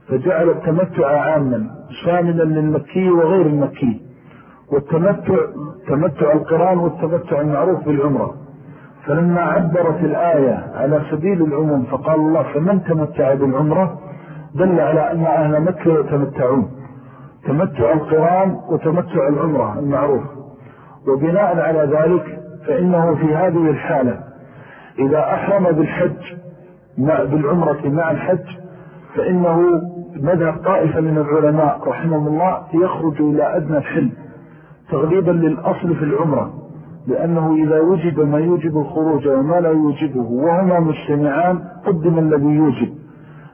فجعل التمتع عاما شاملا للمكي وغير المكي. والتمتع تمتع القران والتمتع المعروف بالعمرة. فلما عبرت الآية على سبيل العموم فقال الله فمن تمتع بالعمرة؟ دل على أن أهل مكة يتمتعون. تمتع القرآن وتمتع العمرة المعروف. وبناء على ذلك فإنه في هذه الحالة إذا أحرم بالحج مع بالعمرة مع الحج فإنه مذهب طائفة من العلماء رحمه الله يخرج إلى أدنى الحل تغليبا للأصل في العمرة. لأنه إذا وجد ما يوجب الخروج وما لا يوجبه وهما مجتمعان قدم الذي يوجب.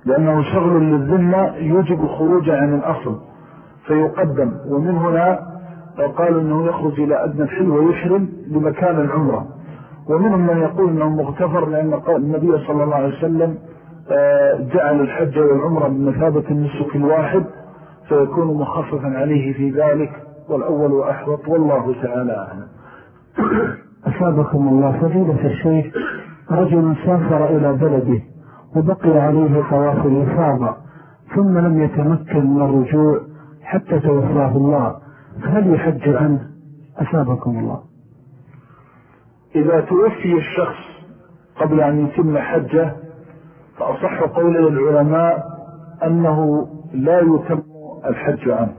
لأنه شغل للذمة يوجب الخروج عن الأصل فيقدم. ومن هنا قالوا أنه يخرج إلى أدنى الحل ويحرم لمكان العمرة. ومنهم من يقول أنه مغتفر لأن النبي صلى الله عليه وسلم آه، جعل الحج والعمرة بمثابة النسك الواحد فيكون مخففا عليه في ذلك والأول وأحوط والله تعالى أعلم. أصابكم الله فضيلة الشيخ رجل سافر إلى بلده وبقي عليه طواف الإفاضة ثم لم يتمكن من الرجوع حتى توفاه الله فهل يحج عنه أصابكم الله؟ إذا توفي الشخص قبل أن يتم حجه فأصح قول العلماء أنه لا يتم الحج عنه.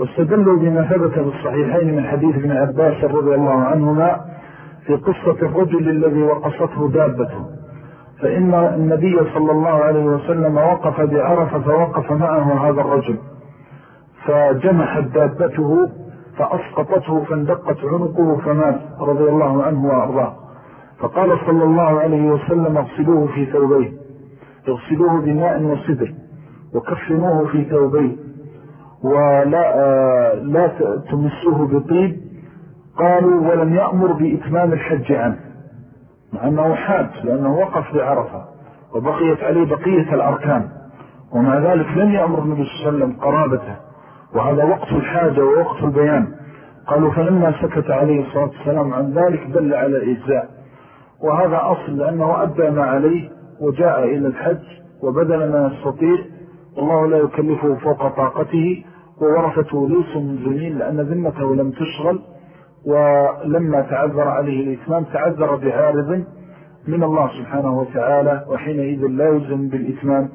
واستدلوا بما ثبت في الصحيحين من حديث ابن عباس رضي الله عنهما في قصة الرجل الذي وقصته دابته فإن النبي صلى الله عليه وسلم وقف بعرفة فوقف معه هذا الرجل. فجمحت دابته فأسقطته فاندقت عنقه فمات رضي الله عنه وأرضاه. فقال صلى الله عليه وسلم اغسلوه في ثوبيه. اغسلوه بماء وصدر وكفنوه في ثوبيه. ولا آه، لا تمسوه بطيب. قالوا ولم يأمر بإتمام الحج عنه مع أنه حاج لأنه وقف بعرفة وبقيت عليه بقية الأركان. ومع ذلك لم يأمر النبي صلى الله عليه وسلم قرابته. وهذا وقت الحاجة ووقت البيان. قالوا فلما سكت عليه الصلاة والسلام عن ذلك دل على الإجزاء. وهذا أصل لأنه أدى ما عليه وجاء إلى الحج وبدل ما يستطيع. الله لا يكلفه فوق طاقته. وورثته ليس من زمين لأن ذمته لم تشغل ولما تعذر عليه الإتمام تعذر بعارض من الله سبحانه وتعالى وحينئذ لا يلزم بالإتمام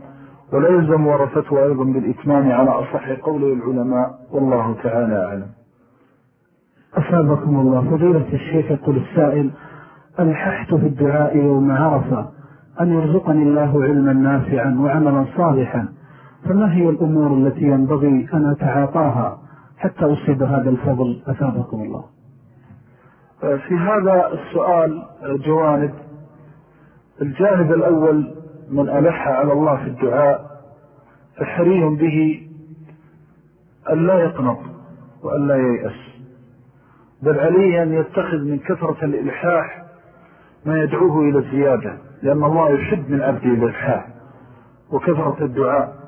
ولا يلزم ورثته أيضا بالإتمام على أصح قول العلماء والله تعالى أعلم. أسابكم الله فضيلة الشيخ يقول السائل ألححت في الدعاء يوم عرفة أن يرزقني الله علما نافعا وعملا صالحا فما هي الأمور التي ينبغي أن أتعاطاها حتى أصيب هذا الفضل؟ أثابكم الله. في هذا السؤال جوانب. الجانب الأول من ألح على الله في الدعاء فحري به أن لا يقنط وأن لا ييأس. بل عليه أن يتخذ من كثرة الإلحاح ما يدعوه إلى الزيادة لأن الله يحب من عبده الإلحاح وكثرة الدعاء.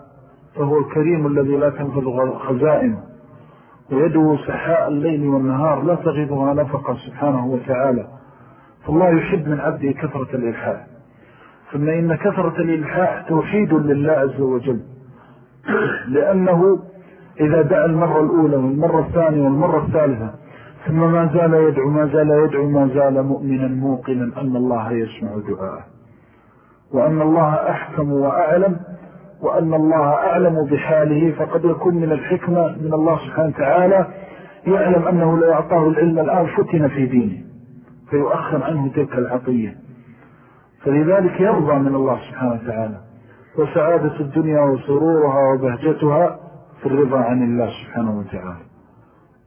فهو الكريم الذي لا تنفذ خزائنه ويده سحاء الليل والنهار لا تغيبها نفقا سبحانه وتعالى. فالله يحب من عبده كثرة الإلحاح. ثم إن كثرة الإلحاح توحيد لله عز وجل. لأنه إذا دعا المرة الأولى والمرة الثانية والمرة الثالثة ثم ما زال يدعو ما زال يدعو ما زال مؤمنا موقنا أن الله يسمع دعاءه. وأن الله أحكم وأعلم وأن الله أعلم بحاله فقد يكون من الحكمة من الله سبحانه وتعالى يعلم أنه لو أعطاه العلم الآن فتن في دينه فيؤخر عنه تلك العطية. فلذلك يرضى من الله سبحانه وتعالى وسعادة الدنيا وسرورها وبهجتها في الرضا عن الله سبحانه وتعالى.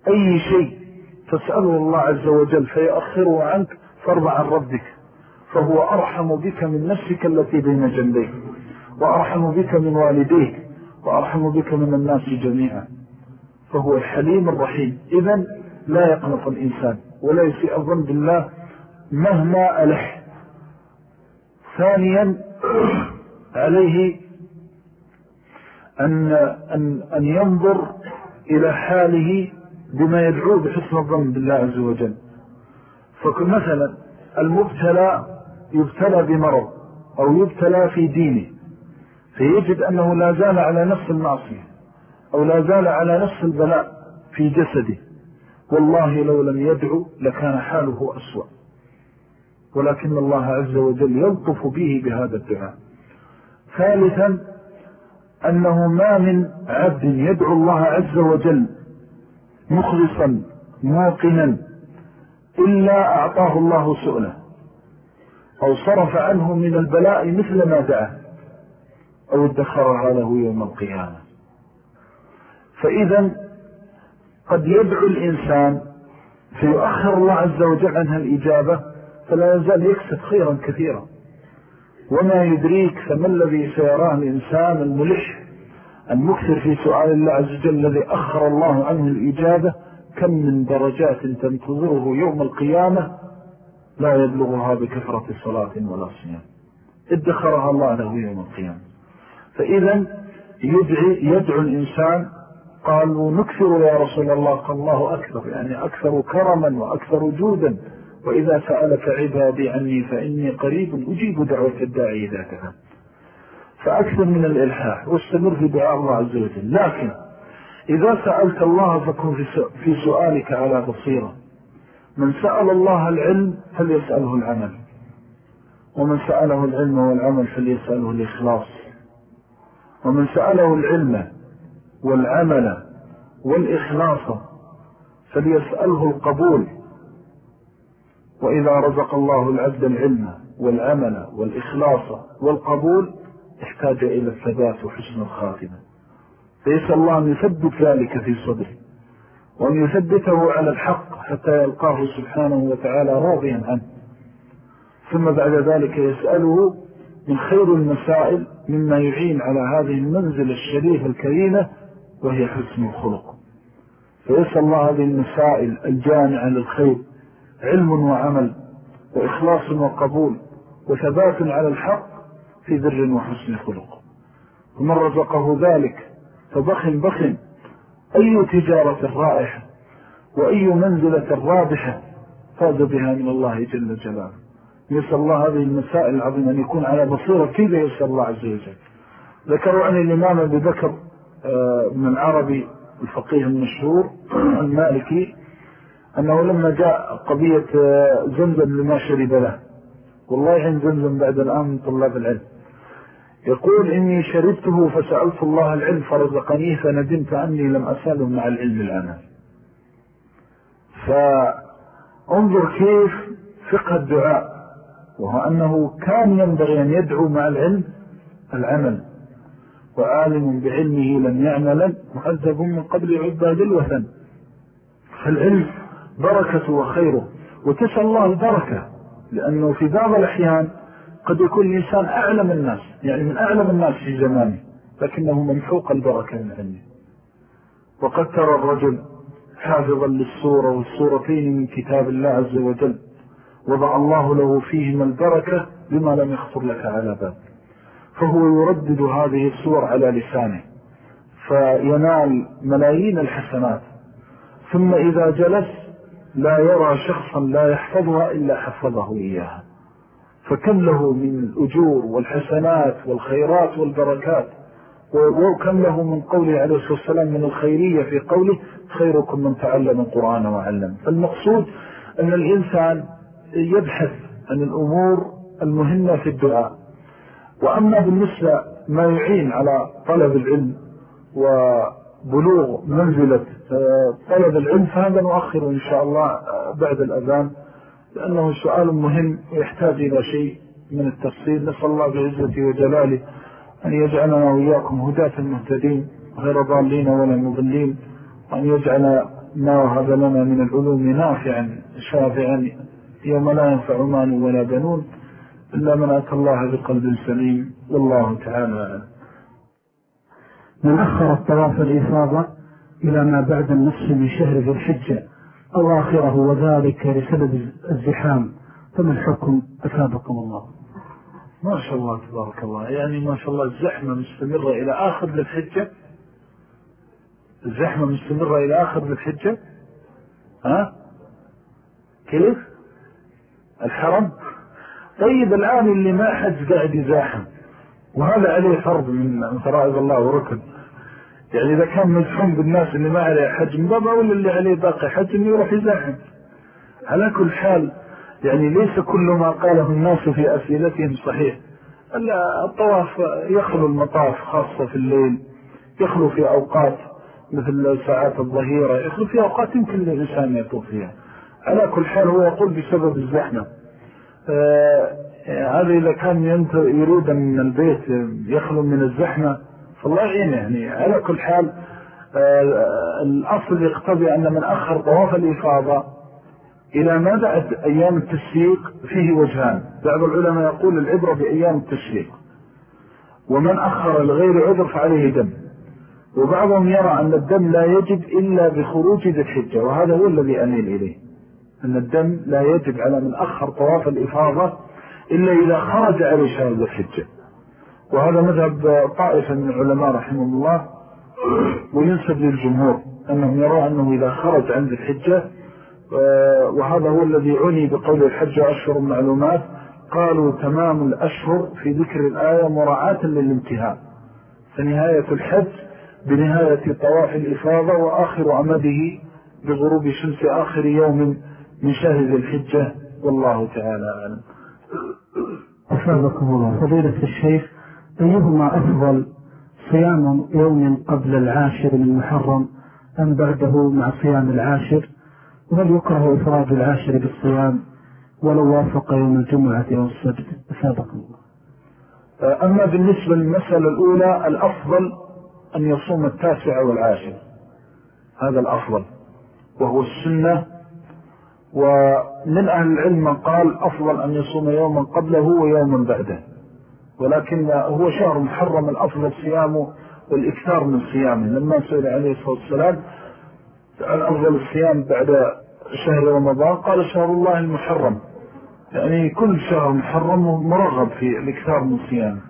أي شيء تسأله الله عز وجل فيأخره عنك فارضى عن ربك فهو أرحم بك من نفسك التي بين جنبيك. وأرحم بك من والديك وأرحم بك من الناس جميعا. فهو الحليم الرحيم. إذن لا يقنط الإنسان ولا يسيء الظن بالله مهما ألح. ثانيا عليه أن, أن, أن ينظر إلى حاله بما يدعوه بحسن الظن بالله عز وجل. فمثلا المبتلى يبتلى بمرض أو يبتلى في دينه. فيجد أنه لا زال على نفس المعصية أو لا زال على نفس البلاء في جسده. والله لو لم يدعو لكان حاله أسوأ. ولكن الله عز وجل يلطف به بهذا الدعاء. ثالثا أنه ما من عبد يدعو الله عز وجل مخلصا موقنا إلا أعطاه الله سؤله أو صرف عنه من البلاء مثل ما دعاه. أو ادخرها له يوم القيامة. فإذا قد يدعو الإنسان فيؤخر الله عز وجل عنها الإجابة فلا يزال يكسب خيرا كثيرا. وما يدريك فما الذي سيراه الإنسان الملح المكثر في سؤال الله عز وجل الذي أخر الله عنه الإجابة؟ كم من درجات تنتظره يوم القيامة؟ لا يبلغها بكثرة صلاة ولا صيام. ادخرها الله له يوم القيامة. فإذا يدعي يدعو الإنسان قالوا نكثر يا رسول الله قال الله أكثر يعني أكثر كرما وأكثر جودا. وإذا سألك عبادي عني فإني قريب أجيب دعوة الداعي إذا كان فأكثر من الإلحاح واستمر في دعاء الله عز وجل. لكن إذا سألت الله فكن في سؤالك على بصيرة. من سأل الله العلم فليسأله العمل ومن سأله العلم والعمل فليسأله الإخلاص. ومن سأله العلم والعمل والإخلاص فليسأله القبول. وإذا رزق الله العبد العلم والعمل والإخلاص والقبول احتاج إلى الثبات وحسن الخاتمة. فيسأل الله أن يثبت ذلك في صدره وأن يثبته على الحق حتى يلقاه سبحانه وتعالى راضيا عنه. ثم بعد ذلك يسأله من خير المسائل مما يعين على هذه المنزلة الشريفة الكريمة وهي حسن الخلق. فيسأل الله هذه المسائل الجامعة للخير علم وعمل وإخلاص وقبول وثبات على الحق في ذر وحسن خلق. ومن رزقه ذلك فبخن بخن أي تجارة رائحة وأي منزلة رابحة فاز بها من الله جل جلاله. يسأل الله هذه المسائل العظيمة أن يكون على بصيرة كيف يسأل الله عز وجل. ذكروا عن الإمام أبي بكر آه، من العربي الفقيه المشهور المالكي أنه لما جاء قضية آه، زمزم لما شرب له. والله عن زمزم بعد الآن من طلاب العلم. يقول إني شربته فسألت الله العلم فرزقنيه فندمت أني لم أسأله مع العلم الآن. فانظر كيف فقه الدعاء وهو أنه كان ينبغي أن يدعو مع العلم العمل. وعالم بعلمه لم يعملا مؤذب من قبل عباد الوثن. فالعلم بركة وخيره وتسأل الله البركة لأنه في بعض الأحيان قد يكون الإنسان أعلم الناس يعني من أعلم الناس في زمانه لكنه ممحوق البركة من علمه. وقد ترى الرجل حافظا للسورة والسورتين من كتاب الله عز وجل. وضع الله له فيهما البركة بما لم يخطر لك على باب. فهو يردد هذه السور على لسانه فينال ملايين الحسنات. ثم إذا جلس لا يرى شخصا لا يحفظها إلا حفظه إياها. فكم له من الأجور والحسنات والخيرات والبركات وكم له من قوله عليه الصلاة والسلام من الخيرية في قوله خيركم من تعلم القرآن وعلم. فالمقصود أن الإنسان يبحث عن الأمور المهمة في الدعاء. وأما بالنسبة ما يعين على طلب العلم وبلوغ منزلة آه، طلب العلم فهذا نؤخر إن شاء الله آه، بعد الأذان لأنه سؤال مهم ويحتاج إلى شيء من التفصيل. نسأل الله بعزته وجلاله أن يجعلنا وإياكم هداة المهتدين غير ضالين ولا مضلين وأن يجعل ما وهب لنا من العلوم نافعا شافعا يوم لا ينفع مال ولا بنون إلا من أتى الله بقلب سليم والله تعالى من أخر الطواف الإفاضة إلى ما بعد النصف من شهر ذي الحجة أو آخره وذلك لسبب الزحام فما الحكم؟ أثابكم الله. ما شاء الله تبارك الله. يعني ما شاء الله الزحمة مستمرة إلى آخر الحجة؟ الزحمة مستمرة إلى آخر الحجة؟ ها؟ كيف؟ الحرم. طيب الآن اللي ما حج قاعد يزاحم. وهذا عليه فرض من فرائض الله وركن. يعني إذا كان مزحوم بالناس اللي ما عليه حج من باب أول اللي عليه باقي حج إنه يروح يزاحم. على كل حال يعني ليس كل ما قاله الناس في أسئلتهم صحيح. الطواف يخلو المطاف خاصة في الليل. يخلو في أوقات مثل ساعات الظهيرة. يخلو في أوقات يمكن الإنسان يطوف فيها. على كل حال هو يقول بسبب الزحمة. آه هذا إذا كان يريد أن البيت يخلو من الزحمة فالله يعينه. يعني على كل حال آه الأصل يقتضي أن من أخر طواف الإفاضة إلى ما بعد أيام التشريق فيه وجهان. بعض العلماء يقول العبرة بأيام التشريق. ومن أخر لغير عذر فعليه دم. وبعضهم يرى أن الدم لا يجب إلا بخروج ذي الحجة وهذا هو الذي أميل إليه. أن الدم لا يجب على من أخر طواف الإفاضة إلا إذا خرج على شهر الحجة. وهذا مذهب طائفة من العلماء رحمه الله وينسب للجمهور أنهم يرون أنه إذا خرج عند الحجة آه، وهذا هو الذي عني بقول الحج أشهر معلومات. قالوا تمام الأشهر في ذكر الآية مراعاة للانتهاء فنهاية الحج بنهاية طواف الإفاضة وآخر عمده بغروب شمس آخر يوم من شهر ذي الحجة والله تعالى أعلم. أفادكم الله. فضيلة الشيخ أيهما أفضل صيام يوم قبل العاشر من محرم أم بعده مع صيام العاشر؟ وهل يكره إفراد العاشر بالصيام ولو وافق يوم الجمعة أو السبت؟ أفادكم الله. أما بالنسبة للمسألة الأولى الأفضل أن يصوم التاسع والعاشر. هذا الأفضل وهو السنة ومن أهل العلم من قال أفضل أن يصوم يوما قبله ويوما بعده. ولكن هو شهر محرم الأفضل صيامه والإكثار من صيامه. لما سئل عليه الصلاة والسلام عن أفضل الصيام بعد شهر رمضان قال شهر الله المحرم. يعني كل شهر محرم مرغب في الإكثار من صيامه.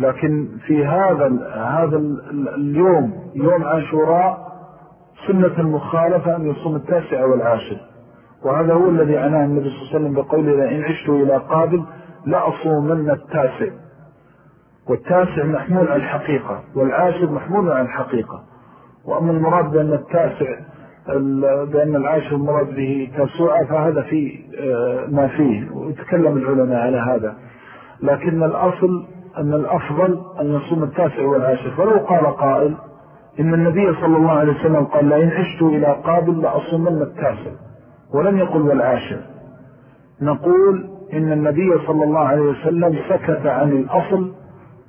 لكن في هذا هذا اليوم يوم عاشوراء سنة المخالفة أن يصوم التاسع والعاشر. وهذا هو الذي عناه النبي صلى الله عليه وسلم بقوله لئن عشت إلى قابل لأصومن التاسع. والتاسع محمول على الحقيقة والعاشر محمول على الحقيقة. وأما المراد بأن التاسع بأن العاشر المراد به تسوعة فهذا في آه، ما فيه. ويتكلم العلماء على هذا. لكن الأصل أن الأفضل أن يصوم التاسع والعاشر. فلو قال قائل إن النبي صلى الله عليه وسلم قال لئن عشت إلى قابل لأصومن التاسع. ولم يقل والعاشر. نقول إن النبي صلى الله عليه وسلم سكت عن الأصل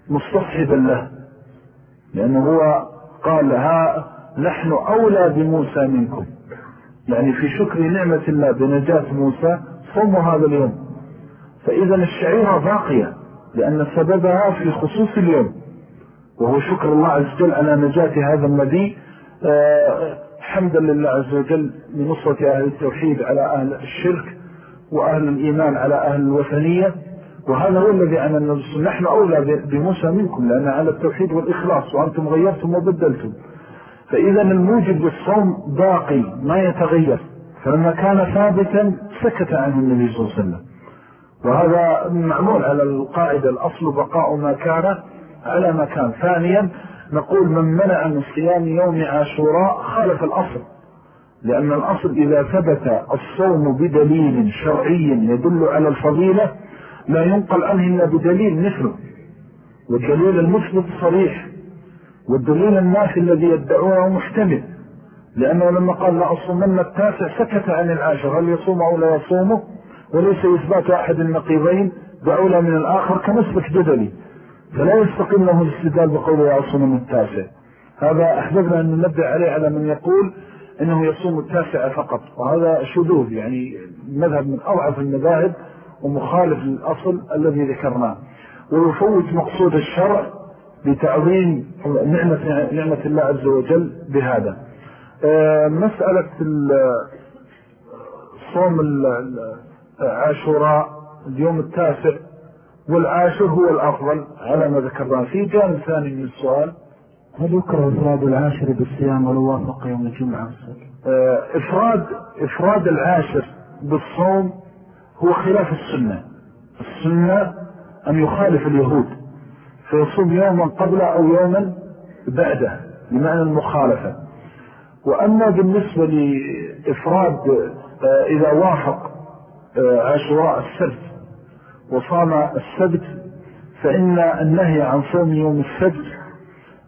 مستصحبا له لأنه هو قال ها نحن أولى بموسى منكم. يعني في شكر نعمة الله بنجاة موسى صوموا هذا اليوم. فإذا الشعيرة باقية لأن سببها في خصوص اليوم وهو شكر الله عز وجل على نجاة هذا النبي آه، حمدا لله عز وجل لنصرة أهل التوحيد على أهل الشرك وأهل الإيمان على أهل الوثنية. وهذا هو الذي عن النبي نحن أولى بموسى منكم لأن على التوحيد والإخلاص وأنتم غيرتم وبدلتم. فإذا الموجب للصوم باقي ما يتغير. فلما كان ثابتا سكت عنه النبي صلى الله عليه وسلم. وهذا معمول على القاعدة الأصل بقاء ما كان على ما كان. ثانيا نقول من منع من صيام يوم عاشوراء خالف الأصل لأن الأصل إذا ثبت الصوم بدليل شرعي يدل على الفضيلة لا ينقل عنه إلا بدليل مثله. والدليل المثبت صريح والدليل النافي الذي يدعوه محتمل لأنه لما قال لا أصومن التاسع سكت عن العاشر هل يصوم أو لا يصومه وليس إثبات أحد النقيضين بأولى من الآخر كمسبك جدلي. فلا يستقيم له الاستدلال بقوله يصوم التاسع هذا أحببنا أن ننبع عليه على من يقول إنه يصوم التاسع فقط وهذا شذوذ يعني مذهب من أضعف المذاهب ومخالف للأصل الذي ذكرناه. ويفوت مقصود الشرع بتعظيم نعمة, نعمة الله عز وجل بهذا. آه، مسألة صوم عاشوراء اليوم التاسع والعاشر هو الأفضل على ما ذكرنا. في جانب ثاني من السؤال. هل يكره إفراد العاشر بالصيام ولو وافق يوم الجمعة. آه، إفراد, إفراد العاشر بالصوم هو خلاف السنة. السنة أن يخالف اليهود فيصوم يوما قبل أو يوما بعده بمعنى المخالفة. وأما بالنسبة لإفراد آه، إذا وافق آه، عاشوراء السبت وصام السبت فإن النهي عن صوم يوم السبت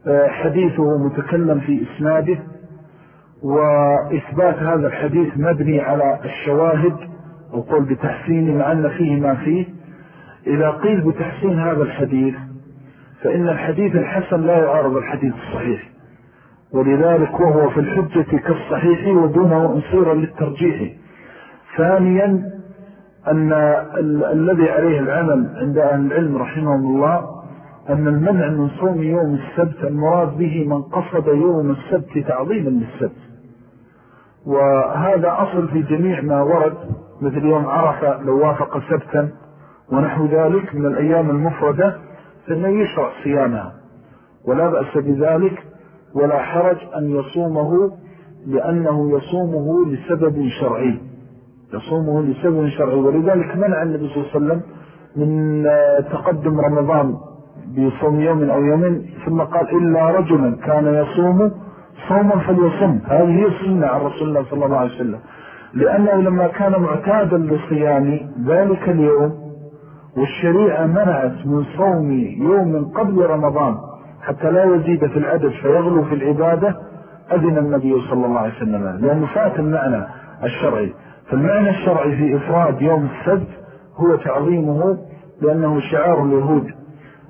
آه، حديثه متكلم في إسناده وإثبات هذا الحديث مبني على الشواهد وقول بتحسين مع أن فيه ما فيه. إذا قيل بتحسين هذا الحديث فإن الحديث الحسن لا يعارض الحديث الصحيح. ولذلك وهو في الحجة كالصحيح ودونه انصيرا للترجيح. ثانيا أن الذي عليه العمل عند أهل العلم رحمهم الله أن المنع من صوم يوم السبت المراد به من قصد يوم السبت تعظيما للسبت. وهذا أصل في جميع ما ورد مثل يوم عرفة لو وافق سبتا ونحو ذلك من الأيام المفردة فإنه يشرع صيامها. ولا بأس بذلك ولا حرج أن يصومه لأنه يصومه لسبب شرعي. يصومه لسبب شرعي. ولذلك منع النبي صلى الله عليه وسلم من تقدم رمضان بصوم يوم أو يومين ثم قال إلا رجلا كان يصوم صوما فليصم. هذه هي السنة عن رسول الله صلى الله عليه وسلم. لأنه لما كان معتادا لصيام ذلك اليوم والشريعة منعت من صوم يوم قبل رمضان حتى لا يزيد في العدد فيغلو في العبادة أذن النبي صلى الله عليه وسلم. لأنه فات المعنى الشرعي. فالمعنى الشرعي في إفراد يوم السبت هو تعظيمه لأنه شعار اليهود.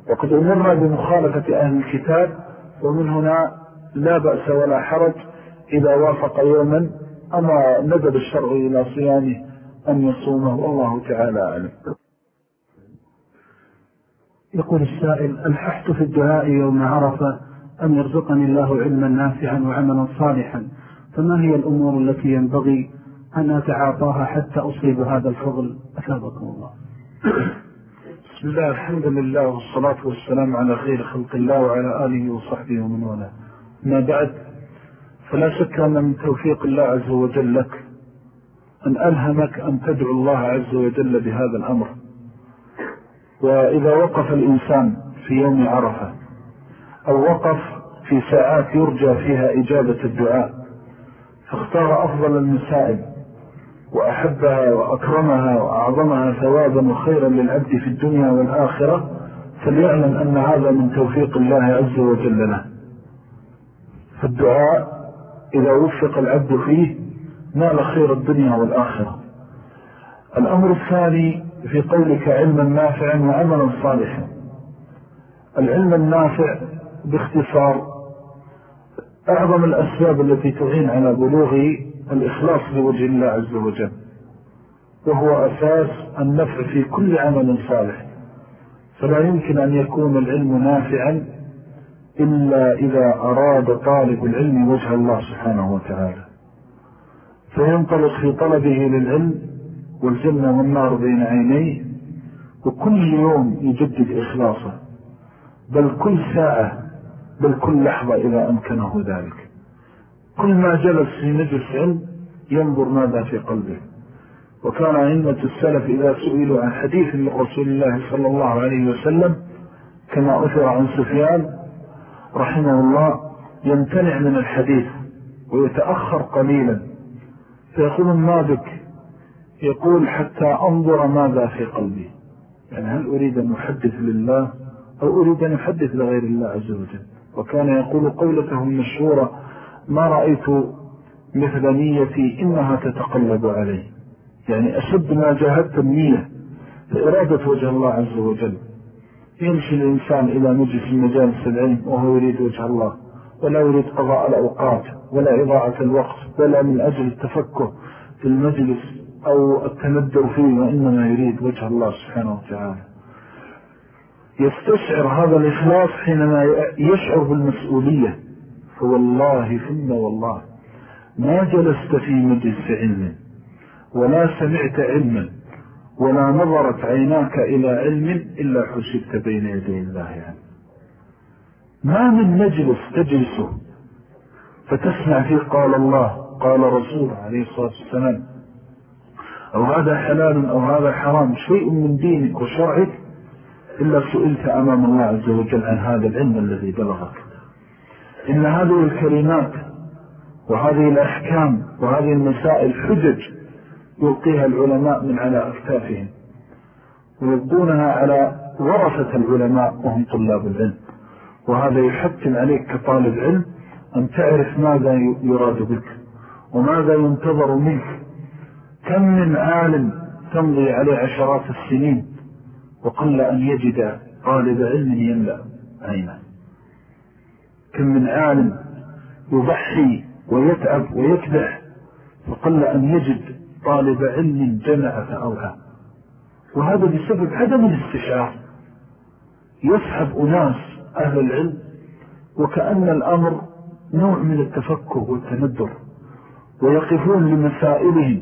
وقد أمرنا بمخالفة أهل الكتاب ومن هنا لا بأس ولا حرج إذا وافق يوما أما ندب الشرع إلى صيامه أن يصومه. والله تعالى أعلم. يقول السائل الححت في الدعاء يوم عرفة أن يرزقني الله علما نافعا وعملا صالحا؟ فما هي الأمور التي ينبغي أن أتعاطاها حتى أصيب هذا الفضل. أثابكم الله. بسم الله الحمد لله والصلاة والسلام على خير خلق الله وعلى آله وصحبه ومن ولا ما بعد فلا شك أن من توفيق الله عز وجل لك أن ألهمك أن تدعو الله عز وجل بهذا الأمر. وإذا وقف الإنسان في يوم عرفة أو وقف في ساعات يرجى فيها إجابة الدعاء فاختار أفضل المسائل وأحبها وأكرمها وأعظمها ثوابا وخيرا للعبد في الدنيا والآخرة فليعلم أن هذا من توفيق الله عز وجل له. فالدعاء إذا وفق العبد فيه نال خير الدنيا والآخرة. الأمر الثاني في قولك علما نافعا وعملا صالحا. العلم النافع باختصار أعظم الأسباب التي تعين على بلوغ الإخلاص لوجه الله عز وجل وهو أساس النفع في كل عمل صالح. فلا يمكن أن يكون العلم نافعا إلا إذا أراد طالب العلم وجه الله سبحانه وتعالى. فينطلق في طلبه للعلم والجنة والنار بين عينيه وكل يوم يجدد إخلاصه بل كل ساعة بل كل لحظة إذا أمكنه ذلك. كل ما جلس في مجلس علم ينظر ماذا في قلبه. وكان أئمة السلف إذا سئلوا عن حديث من رسول الله صلى الله عليه وسلم كما أثر عن سفيان رحمه الله يمتنع من الحديث ويتأخر قليلا. فيقول ما بك يقول حتى أنظر ماذا في قلبي. يعني هل أريد أن أحدث لله أو أريد أن أحدث لغير الله عز وجل؟ وكان يقول قولته المشهورة ما رأيت مثل نيتي إنها تتقلب علي. يعني أشد ما جاهدت النية فإرادة وجه الله عز وجل. يمشي الإنسان إلى مجلس مجالس العلم وهو يريد وجه الله ولا يريد قضاء الأوقات ولا إضاءة الوقت ولا من أجل التفكه في المجلس أو التندر فيه وإنما يريد وجه الله سبحانه وتعالى. يستشعر هذا الإخلاص حينما يشعر بالمسؤولية. فوالله ثم والله. ما جلست في مجلس علم ولا سمعت علما ولا نظرت عيناك إلى علم إلا حسبت بين يدي الله يعني ما من مجلس تجلسه. فتسمع فيه قال الله قال رسول عليه الصلاة والسلام أو هذا حلال أو هذا حرام شيء من دينك وشرعك إلا سئلت أمام الله عز وجل عن هذا العلم الذي بلغك. إن هذه الكلمات وهذه الأحكام وهذه المسائل حجج يلقيها العلماء من على أكتافهم ويلقونها على ورثة العلماء وهم طلاب العلم. وهذا يحتم عليك كطالب علم أن تعرف ماذا يراد بك وماذا ينتظر منك. كم من عالم تمضي عليه عشرات السنين وقل أن يجد طالب علم يملأ عينه كم من عالم يضحي ويتعب ويكدح فقل أن يجد طالب علم جمع فأوعى وهذا بسبب عدم الاستشعار. يسحب أناس أهل العلم وكأن الأمر نوع من التفكه والتندر ويقفون لمسائلهم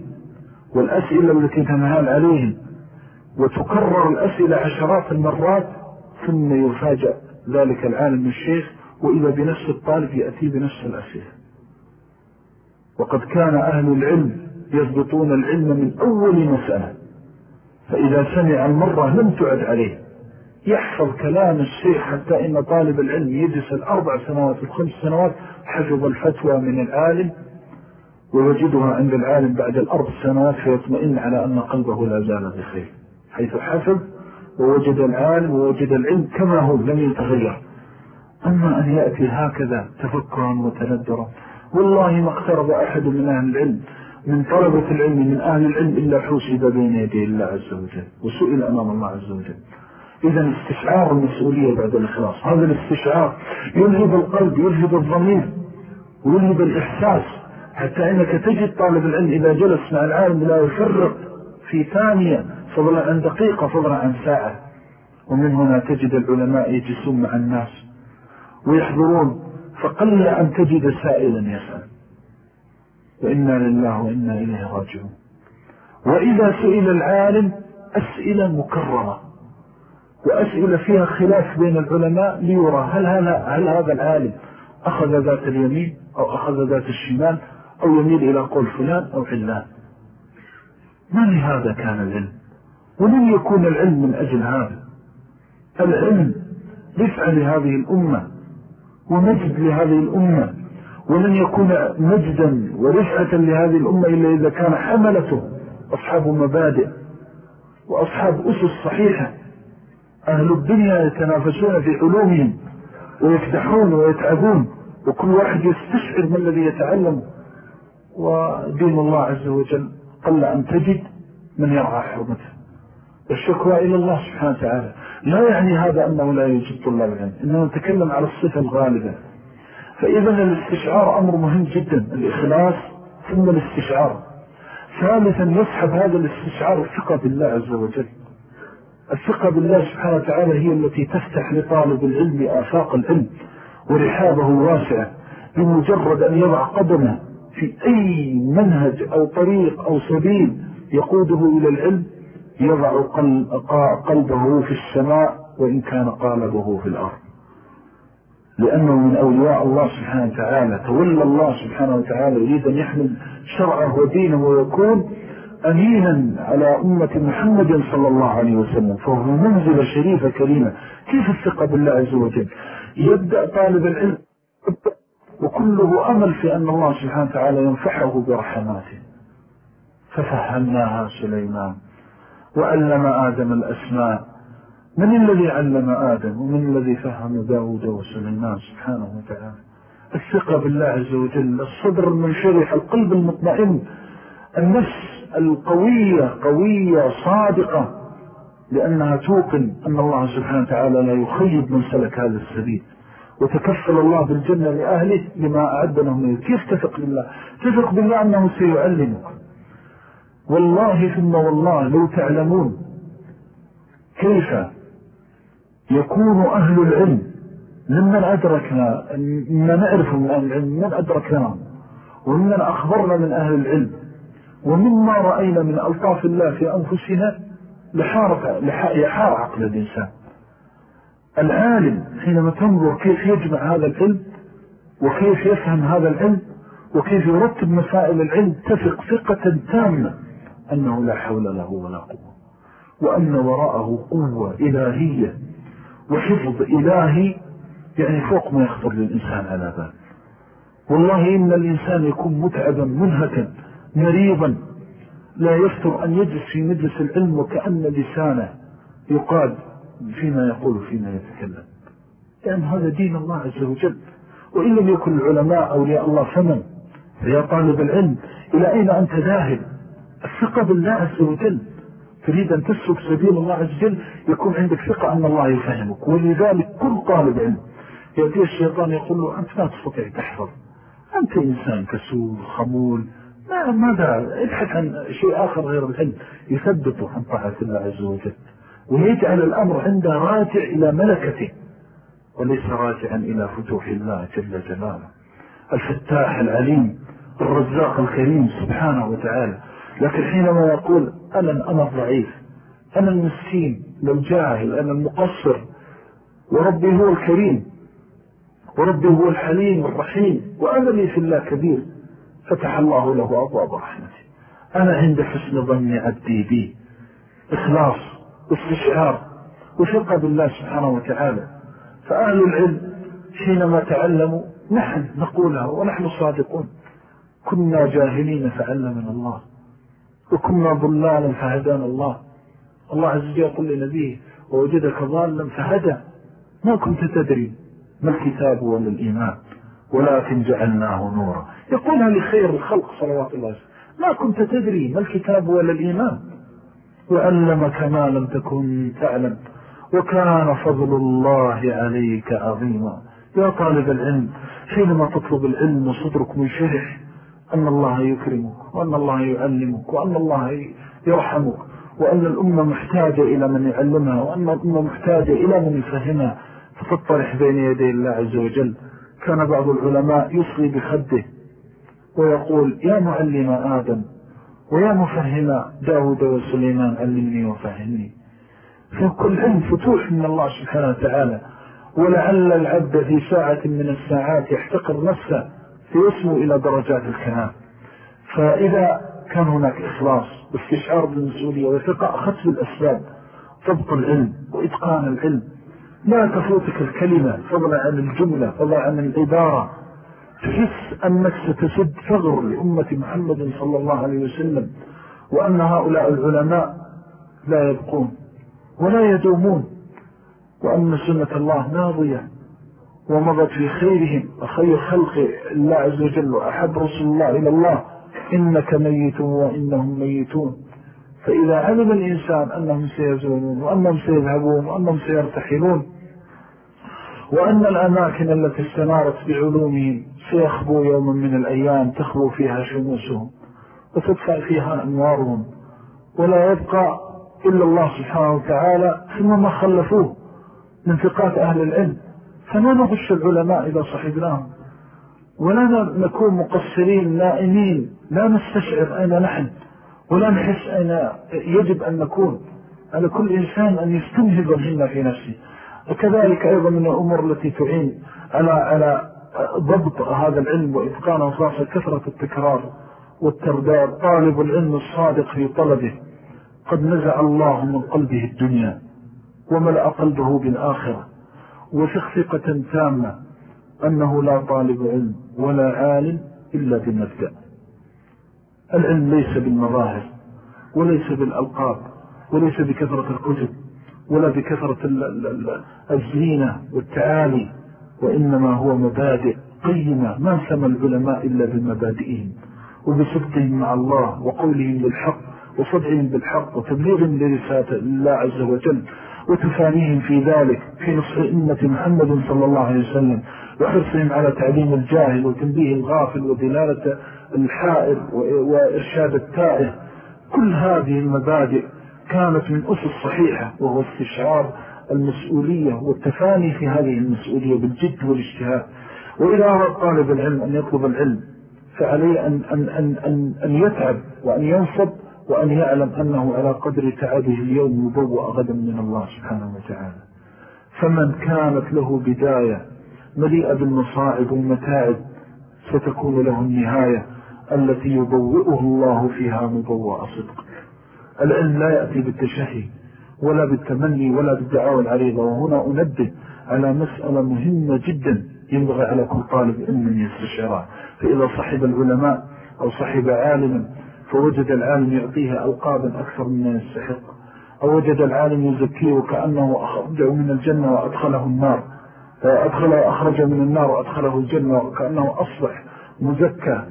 والأسئلة التي تنهال عليهم وتكرر الأسئلة عشرات المرات ثم يفاجأ ذلك العالم الشيخ وإذا بنفس الطالب يأتي بنفس الأسئلة. وقد كان أهل العلم يضبطون العلم من أول مسألة فإذا سمع المرة لم تعد عليه. يحفظ كلام الشيخ حتى إن طالب العلم يجلس الأربع سنوات الخمس سنوات حفظ الفتوى من العالم ويجدها عند العالم بعد الأربع سنوات فيطمئن على أن قلبه لا زال بخير حيث حفظ ووجد العالم ووجد العلم كما هو لم يتغير. أما أن يأتي هكذا تفكرا وتندرا والله ما اقترب أحد من أهل العلم من طلبة العلم من أهل العلم إلا حوسب بين يدي الله عز وجل وسئل أمام الله عز وجل. إذا استشعار المسؤولية بعد الإخلاص هذا الاستشعار يلهب القلب يلهب الضمير ويلهب الإحساس حتى إنك تجد طالب العلم إذا جلس مع العالم لا يفرق في ثانية فضلا عن دقيقة فضلا عن ساعة. ومن هنا تجد العلماء يجلسون مع الناس ويحضرون فقل أن تجد سائلا يسأل وإنا لله وإنا إليه راجعون. وإذا سئل العالم أسئلة مكررة. وأسئلة فيها خلاف بين العلماء ليرى هل, هل, هل هذا العالم أخذ ذات اليمين أو أخذ ذات الشمال أو يميل إلى قول فلان أو علان. ما لهذا كان العلم؟ ولن يكون العلم من أجل هذا. العلم رفع لهذه الأمة ومجد لهذه الأمة ولن يكون مجدا ورفعة لهذه الأمة إلا إذا كان حملته أصحاب مبادئ وأصحاب أسس صحيحة. أهل الدنيا يتنافسون في علومهم ويفتحون ويتعبون وكل واحد يستشعر ما الذي يتعلم. ودين الله عز وجل قل أن تجد من يرعى حرمته. الشكوى إلى الله سبحانه وتعالى. لا يعني هذا أنه لا يوجد طلاب العلم؟ إنما نتكلم على الصفة الغالبة. فإذا الاستشعار أمر مهم جدا الإخلاص ثم الاستشعار. ثالثا يصحب هذا الاستشعار الثقة بالله عز وجل. الثقة بالله سبحانه وتعالى هي التي تفتح لطالب العلم آفاق العلم ورحابه واسعة بمجرد أن يضع قدمه في أي منهج أو طريق أو سبيل يقوده إلى العلم يضع قلبه في السماء وإن كان قالبه في الأرض. لأنه من أولياء الله سبحانه وتعالى. تولى الله سبحانه وتعالى يريد أن يحمل شرعه ودينه ويكون أمينا على أمة محمد صلى الله عليه وسلم. فهو منزلة شريفة كريمة. كيف الثقة بالله عز وجل؟ يبدأ طالب العلم وكله أمل في أن الله سبحانه وتعالى ينفحه برحماته. ففهمناها سليمان. وعلم آدم الأسماء. من الذي علم آدم ومن الذي فهم داود وسليمان سبحانه وتعالى؟ الثقة بالله عز وجل الصدر المنشرح القلب المطمئن النفس القوية قوية صادقة لأنها توقن أن الله سبحانه وتعالى لا يخيب من سلك هذا السبيل. وتكفل الله بالجنة لأهله لما أعد لهم كيف تثق بالله؟ تثق بالله أنه سيعلمك. والله ثم والله لو تعلمون كيف يكون أهل العلم ممن أدركنا ما نعرف من أهل العلم من أدركناهم وممن أخبرنا من أهل العلم ومما رأينا من ألطاف الله في أنفسنا لحار, يحار عقل الإنسان. العالم حينما تنظر كيف يجمع هذا العلم وكيف يفهم هذا العلم وكيف يرتب مسائل العلم تثق ثقة تامة. أنه لا حول له ولا قوة وأن وراءه قوة إلهية وحفظ إلهي يعني فوق ما يخطر للإنسان على بال. والله إن الإنسان يكون متعبا منهكا مريضا لا يفتر أن يجلس في مجلس العلم وكأن لسانه يقاد فيما يقول فيما يتكلم. لأن هذا دين الله عز وجل. وإن لم يكن العلماء أولياء الله فمن؟ يا طالب العلم إلى أين أنت ذاهب؟ الثقة بالله عز وجل. تريد أن تسلك سبيل الله عز وجل يكون عندك ثقة أن الله يفهمك. ولذلك كل طالب علم يأتي الشيطان يقول له أنت ما تستطيع تحفظ. أنت إنسان كسول خمول. ما ماذا؟ ابحث عن شيء آخر غير العلم. يثبته عن طاعة الله عز وجل. ويجعل الأمر عنده راجع إلى ملكته. وليس راجعا إلى فتوح الله جل جلاله. الفتاح العليم الرزاق الكريم سبحانه وتعالى. لكن حينما يقول أنا أنا الضعيف أنا المسكين الجاهل أنا المقصر وربي هو الكريم وربي هو الحليم الرحيم وأملي في الله كبير فتح الله له أبواب رحمته. أنا عند حسن ظن عبدي بي. إخلاص واستشعار وثقة بالله سبحانه وتعالى. فأهل العلم حينما تعلموا نحن نقولها ونحن صادقون. كنا جاهلين فعلمنا الله. وكنا ضلالا فهدانا الله. الله عز وجل يقول لنبيه ووجدك ضالا فهدى. ما كنت تدري ما الكتاب ولا الإيمان ولكن جعلناه نورا. يقولها لخير الخلق صلوات الله عليه ما كنت تدري ما الكتاب ولا الإيمان. وعلمك ما لم تكن تعلم. وكان فضل الله عليك عظيما. يا طالب العلم حينما تطلب العلم وصدرك منشرح أن الله يكرمك وأن الله يعلمك وأن الله يرحمك وأن الأمة محتاجة إلى من يعلمها وأن الأمة محتاجة إلى من يفهمها. فتطرح بين يدي الله عز وجل. كان بعض العلماء يصغي بخده ويقول يا معلم آدم ويا مفهم داود وسليمان علمني وفهمني. فكل علم فتوح من الله سبحانه وتعالى. ولعل العبد في ساعة من الساعات يحتقر نفسه فيسمو إلى درجات الكلام فإذا كان هناك إخلاص واستشعار بالمسؤولية وثقة أخذت بالأسباب ضبط العلم وإتقان العلم. لا تفوتك الكلمة فضلا عن الجملة فضلا عن العبارة. تحس أنك ستسد ثغر لأمة محمد صلى الله عليه وسلم وأن هؤلاء العلماء لا يبقون ولا يدومون وأن سنة الله ناضية. ومضت في خيرهم وخير خلق الله عز وجل وأحب رسول الله إلى الله. إنك ميت وإنهم ميتون. فإذا علم الإنسان أنهم سيزولون وأنهم سيذهبون وأنهم سيرتحلون وأن الأماكن التي استنارت بعلومهم سيخبو يوما من الأيام تخبو فيها شموسهم وتدفع فيها أنوارهم ولا يبقى إلا الله سبحانه وتعالى ثم ما خلفوه من ثقات أهل العلم. فلا نغش العلماء إذا صحبناهم. ولا نكون مقصرين نائمين لا نستشعر أين نحن ولا نحس أين يجب أن نكون. على كل إنسان أن يستنهض الهمة في نفسه. وكذلك أيضا من الأمور التي تعين على على ضبط هذا العلم وإتقانه خاصة كثرة التكرار والترداد. طالب العلم الصادق في طلبه. قد نزع الله من قلبه الدنيا وملأ قلبه بالآخرة. وثقثقة تامة أنه لا طالب علم ولا عالم إلا بالمبدأ العلم ليس بالمظاهر وليس بالألقاب وليس بكثرة الكتب ولا بكثرة الزينة والتعالي وإنما هو مبادئ قيمة. ما سمى العلماء إلا بمبادئهم وبصدقهم مع الله وقولهم بالحق وصدعهم بالحق وتبليغهم لرسالة الله عز وجل وتفانيهم في ذلك في نصح إمة محمد صلى الله عليه وسلم وحرصهم على تعليم الجاهل وتنبيه الغافل ودلالة الحائر وإرشاد التائه. كل هذه المبادئ كانت من أسس صحيحة وهو استشعار المسؤولية والتفاني في هذه المسؤولية بالجد والاجتهاد. وإذا أراد طالب العلم أن يطلب العلم فعليه أن, أن, أن, أن, أن يتعب وأن ينصب وأن يعلم أنه على قدر تعبه اليوم يبوأ غدا من الله سبحانه وتعالى. فمن كانت له بداية مليئة بالمصاعب والمتاعب ستكون له النهاية التي يبوئه الله فيها مبوأ صدق. العلم لا يأتي بالتشهي ولا بالتمني ولا بالدعاوى العريضة. وهنا أنبه على مسألة مهمة جدا ينبغي على كل طالب علم يستشعرها فإذا صحب العلماء أو صحب عالما فوجد العالم يعطيه ألقابا أكثر مما يستحق. أو وجد العالم يزكيه كأنه أخرجه من الجنة وأدخله النار. أدخل أخرج من النار وأدخله الجنة وكأنه أصبح مزكى.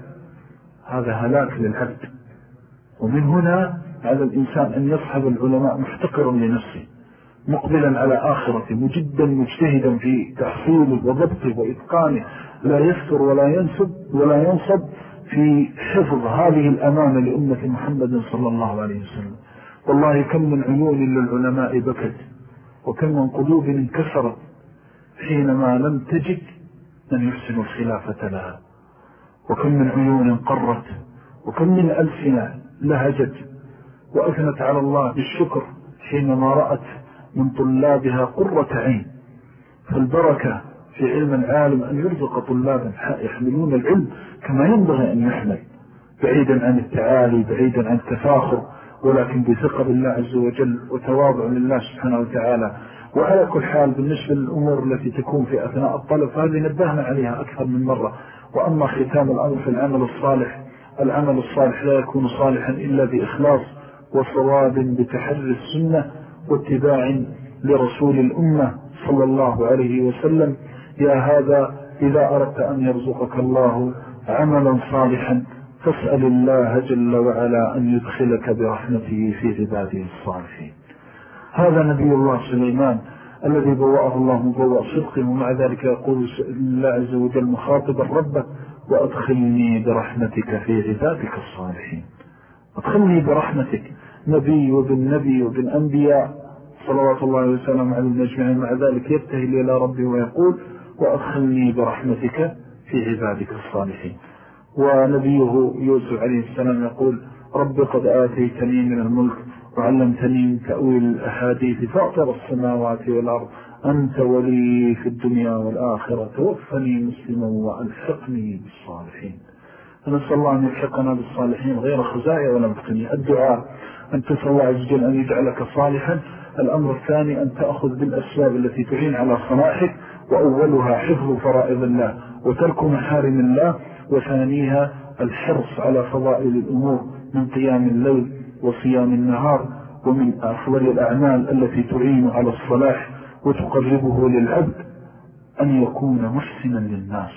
هذا هلاك للعبد. ومن هنا على الإنسان أن يصحب العلماء محتقرا لنفسه مقبلا على آخرته مجدا مجتهدا في تحصيله وضبطه وإتقانه. لا يفتر ولا ينسب ولا ينصب. في حفظ هذه الأمانة لأمة محمد صلى الله عليه وسلم. والله كم من عيون للعلماء بكت وكم من قلوب انكسرت حينما لم تجد من يحسن الخلافة لها. وكم من عيون قرت وكم من ألسنة لهجت وأثنت على الله بالشكر حينما رأت من طلابها قرة عين. فالبركة في علم العالم أن يرزق طلابا يحملون العلم كما ينبغي أن يحمل بعيدا عن التعالي بعيدا عن التفاخر ولكن بثقة بالله عز وجل وتواضع لله سبحانه وتعالى. وعلى كل حال بالنسبة للأمور التي تكون في أثناء الطلب فهذه نبهنا عليها أكثر من مرة. وأما ختام الأمر في العمل الصالح العمل الصالح لا يكون صالحا إلا بإخلاص وصواب بتحري السنة واتباع لرسول الأمة صلى الله عليه وسلم. يا هذا إذا أردت أن يرزقك الله عملا صالحا فاسأل الله جل وعلا أن يدخلك برحمته في عباده الصالحين. هذا نبي الله سليمان الذي بوأه الله مبوأ صدقه ومع ذلك يقول الله عز وجل مخاطبا ربه وأدخلني برحمتك في عبادك الصالحين. أدخلني برحمتك نبي وابن نبي وابن أنبياء. صلوات الله وسلم على النجمع مع ذلك يبتهل إلى ربي ويقول وأدخلني برحمتك في عبادك الصالحين. ونبيه يوسف عليه السلام يقول رب قد آتيتني من الملك وعلمتني من تأويل الأحاديث فأطر السماوات والأرض أنت ولي في الدنيا والآخرة توفني مسلما وألحقني بالصالحين. فنسأل الله أن يلحقنا بالصالحين غير خزايا ولا مفتني الدعاء أن تسأل الله عز وجل أن يجعلك صالحا. الأمر الثاني أن تأخذ بالأسباب التي تعين على صلاحك وأولها حفظ فرائض الله. وترك محارم الله وثانيها الحرص على فضائل الأمور من قيام الليل وصيام النهار ومن أفضل الأعمال التي تعين على الصلاح وتقربه للعبد أن يكون محسنا للناس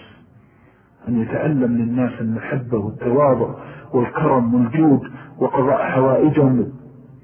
أن يتعلم للناس المحبة والتواضع والكرم والجود وقضاء حوائجهم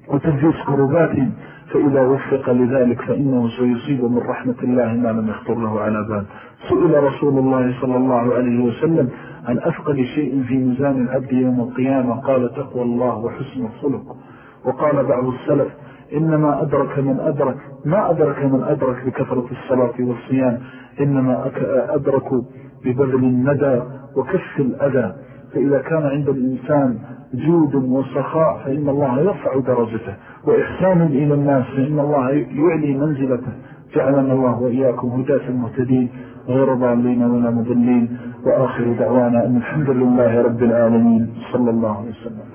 وتنفيس كرباتهم فإذا وفق لذلك فإنه سيصيب من رحمة الله ما لم يخطر له على بال. سئل رسول الله صلى الله عليه وسلم عن أفقد شيء في ميزان العبد يوم القيامة؟ قال تقوى الله وحسن الخلق. وقال بعض السلف إنما أدرك من أدرك ما أدرك من أدرك بكثرة الصلاة والصيام؟ إنما أدركوا ببذل الندى وكف الأذى. فإذا كان عند الإنسان جود وسخاء فإن الله يرفع درجته. وإحسان إلى الناس فإن الله يعلي منزلته. جعلنا الله وإياكم هداة المهتدين غير ضالين ولا مضلين. وآخر دعوانا أن الحمد لله رب العالمين. صلى الله عليه وسلم.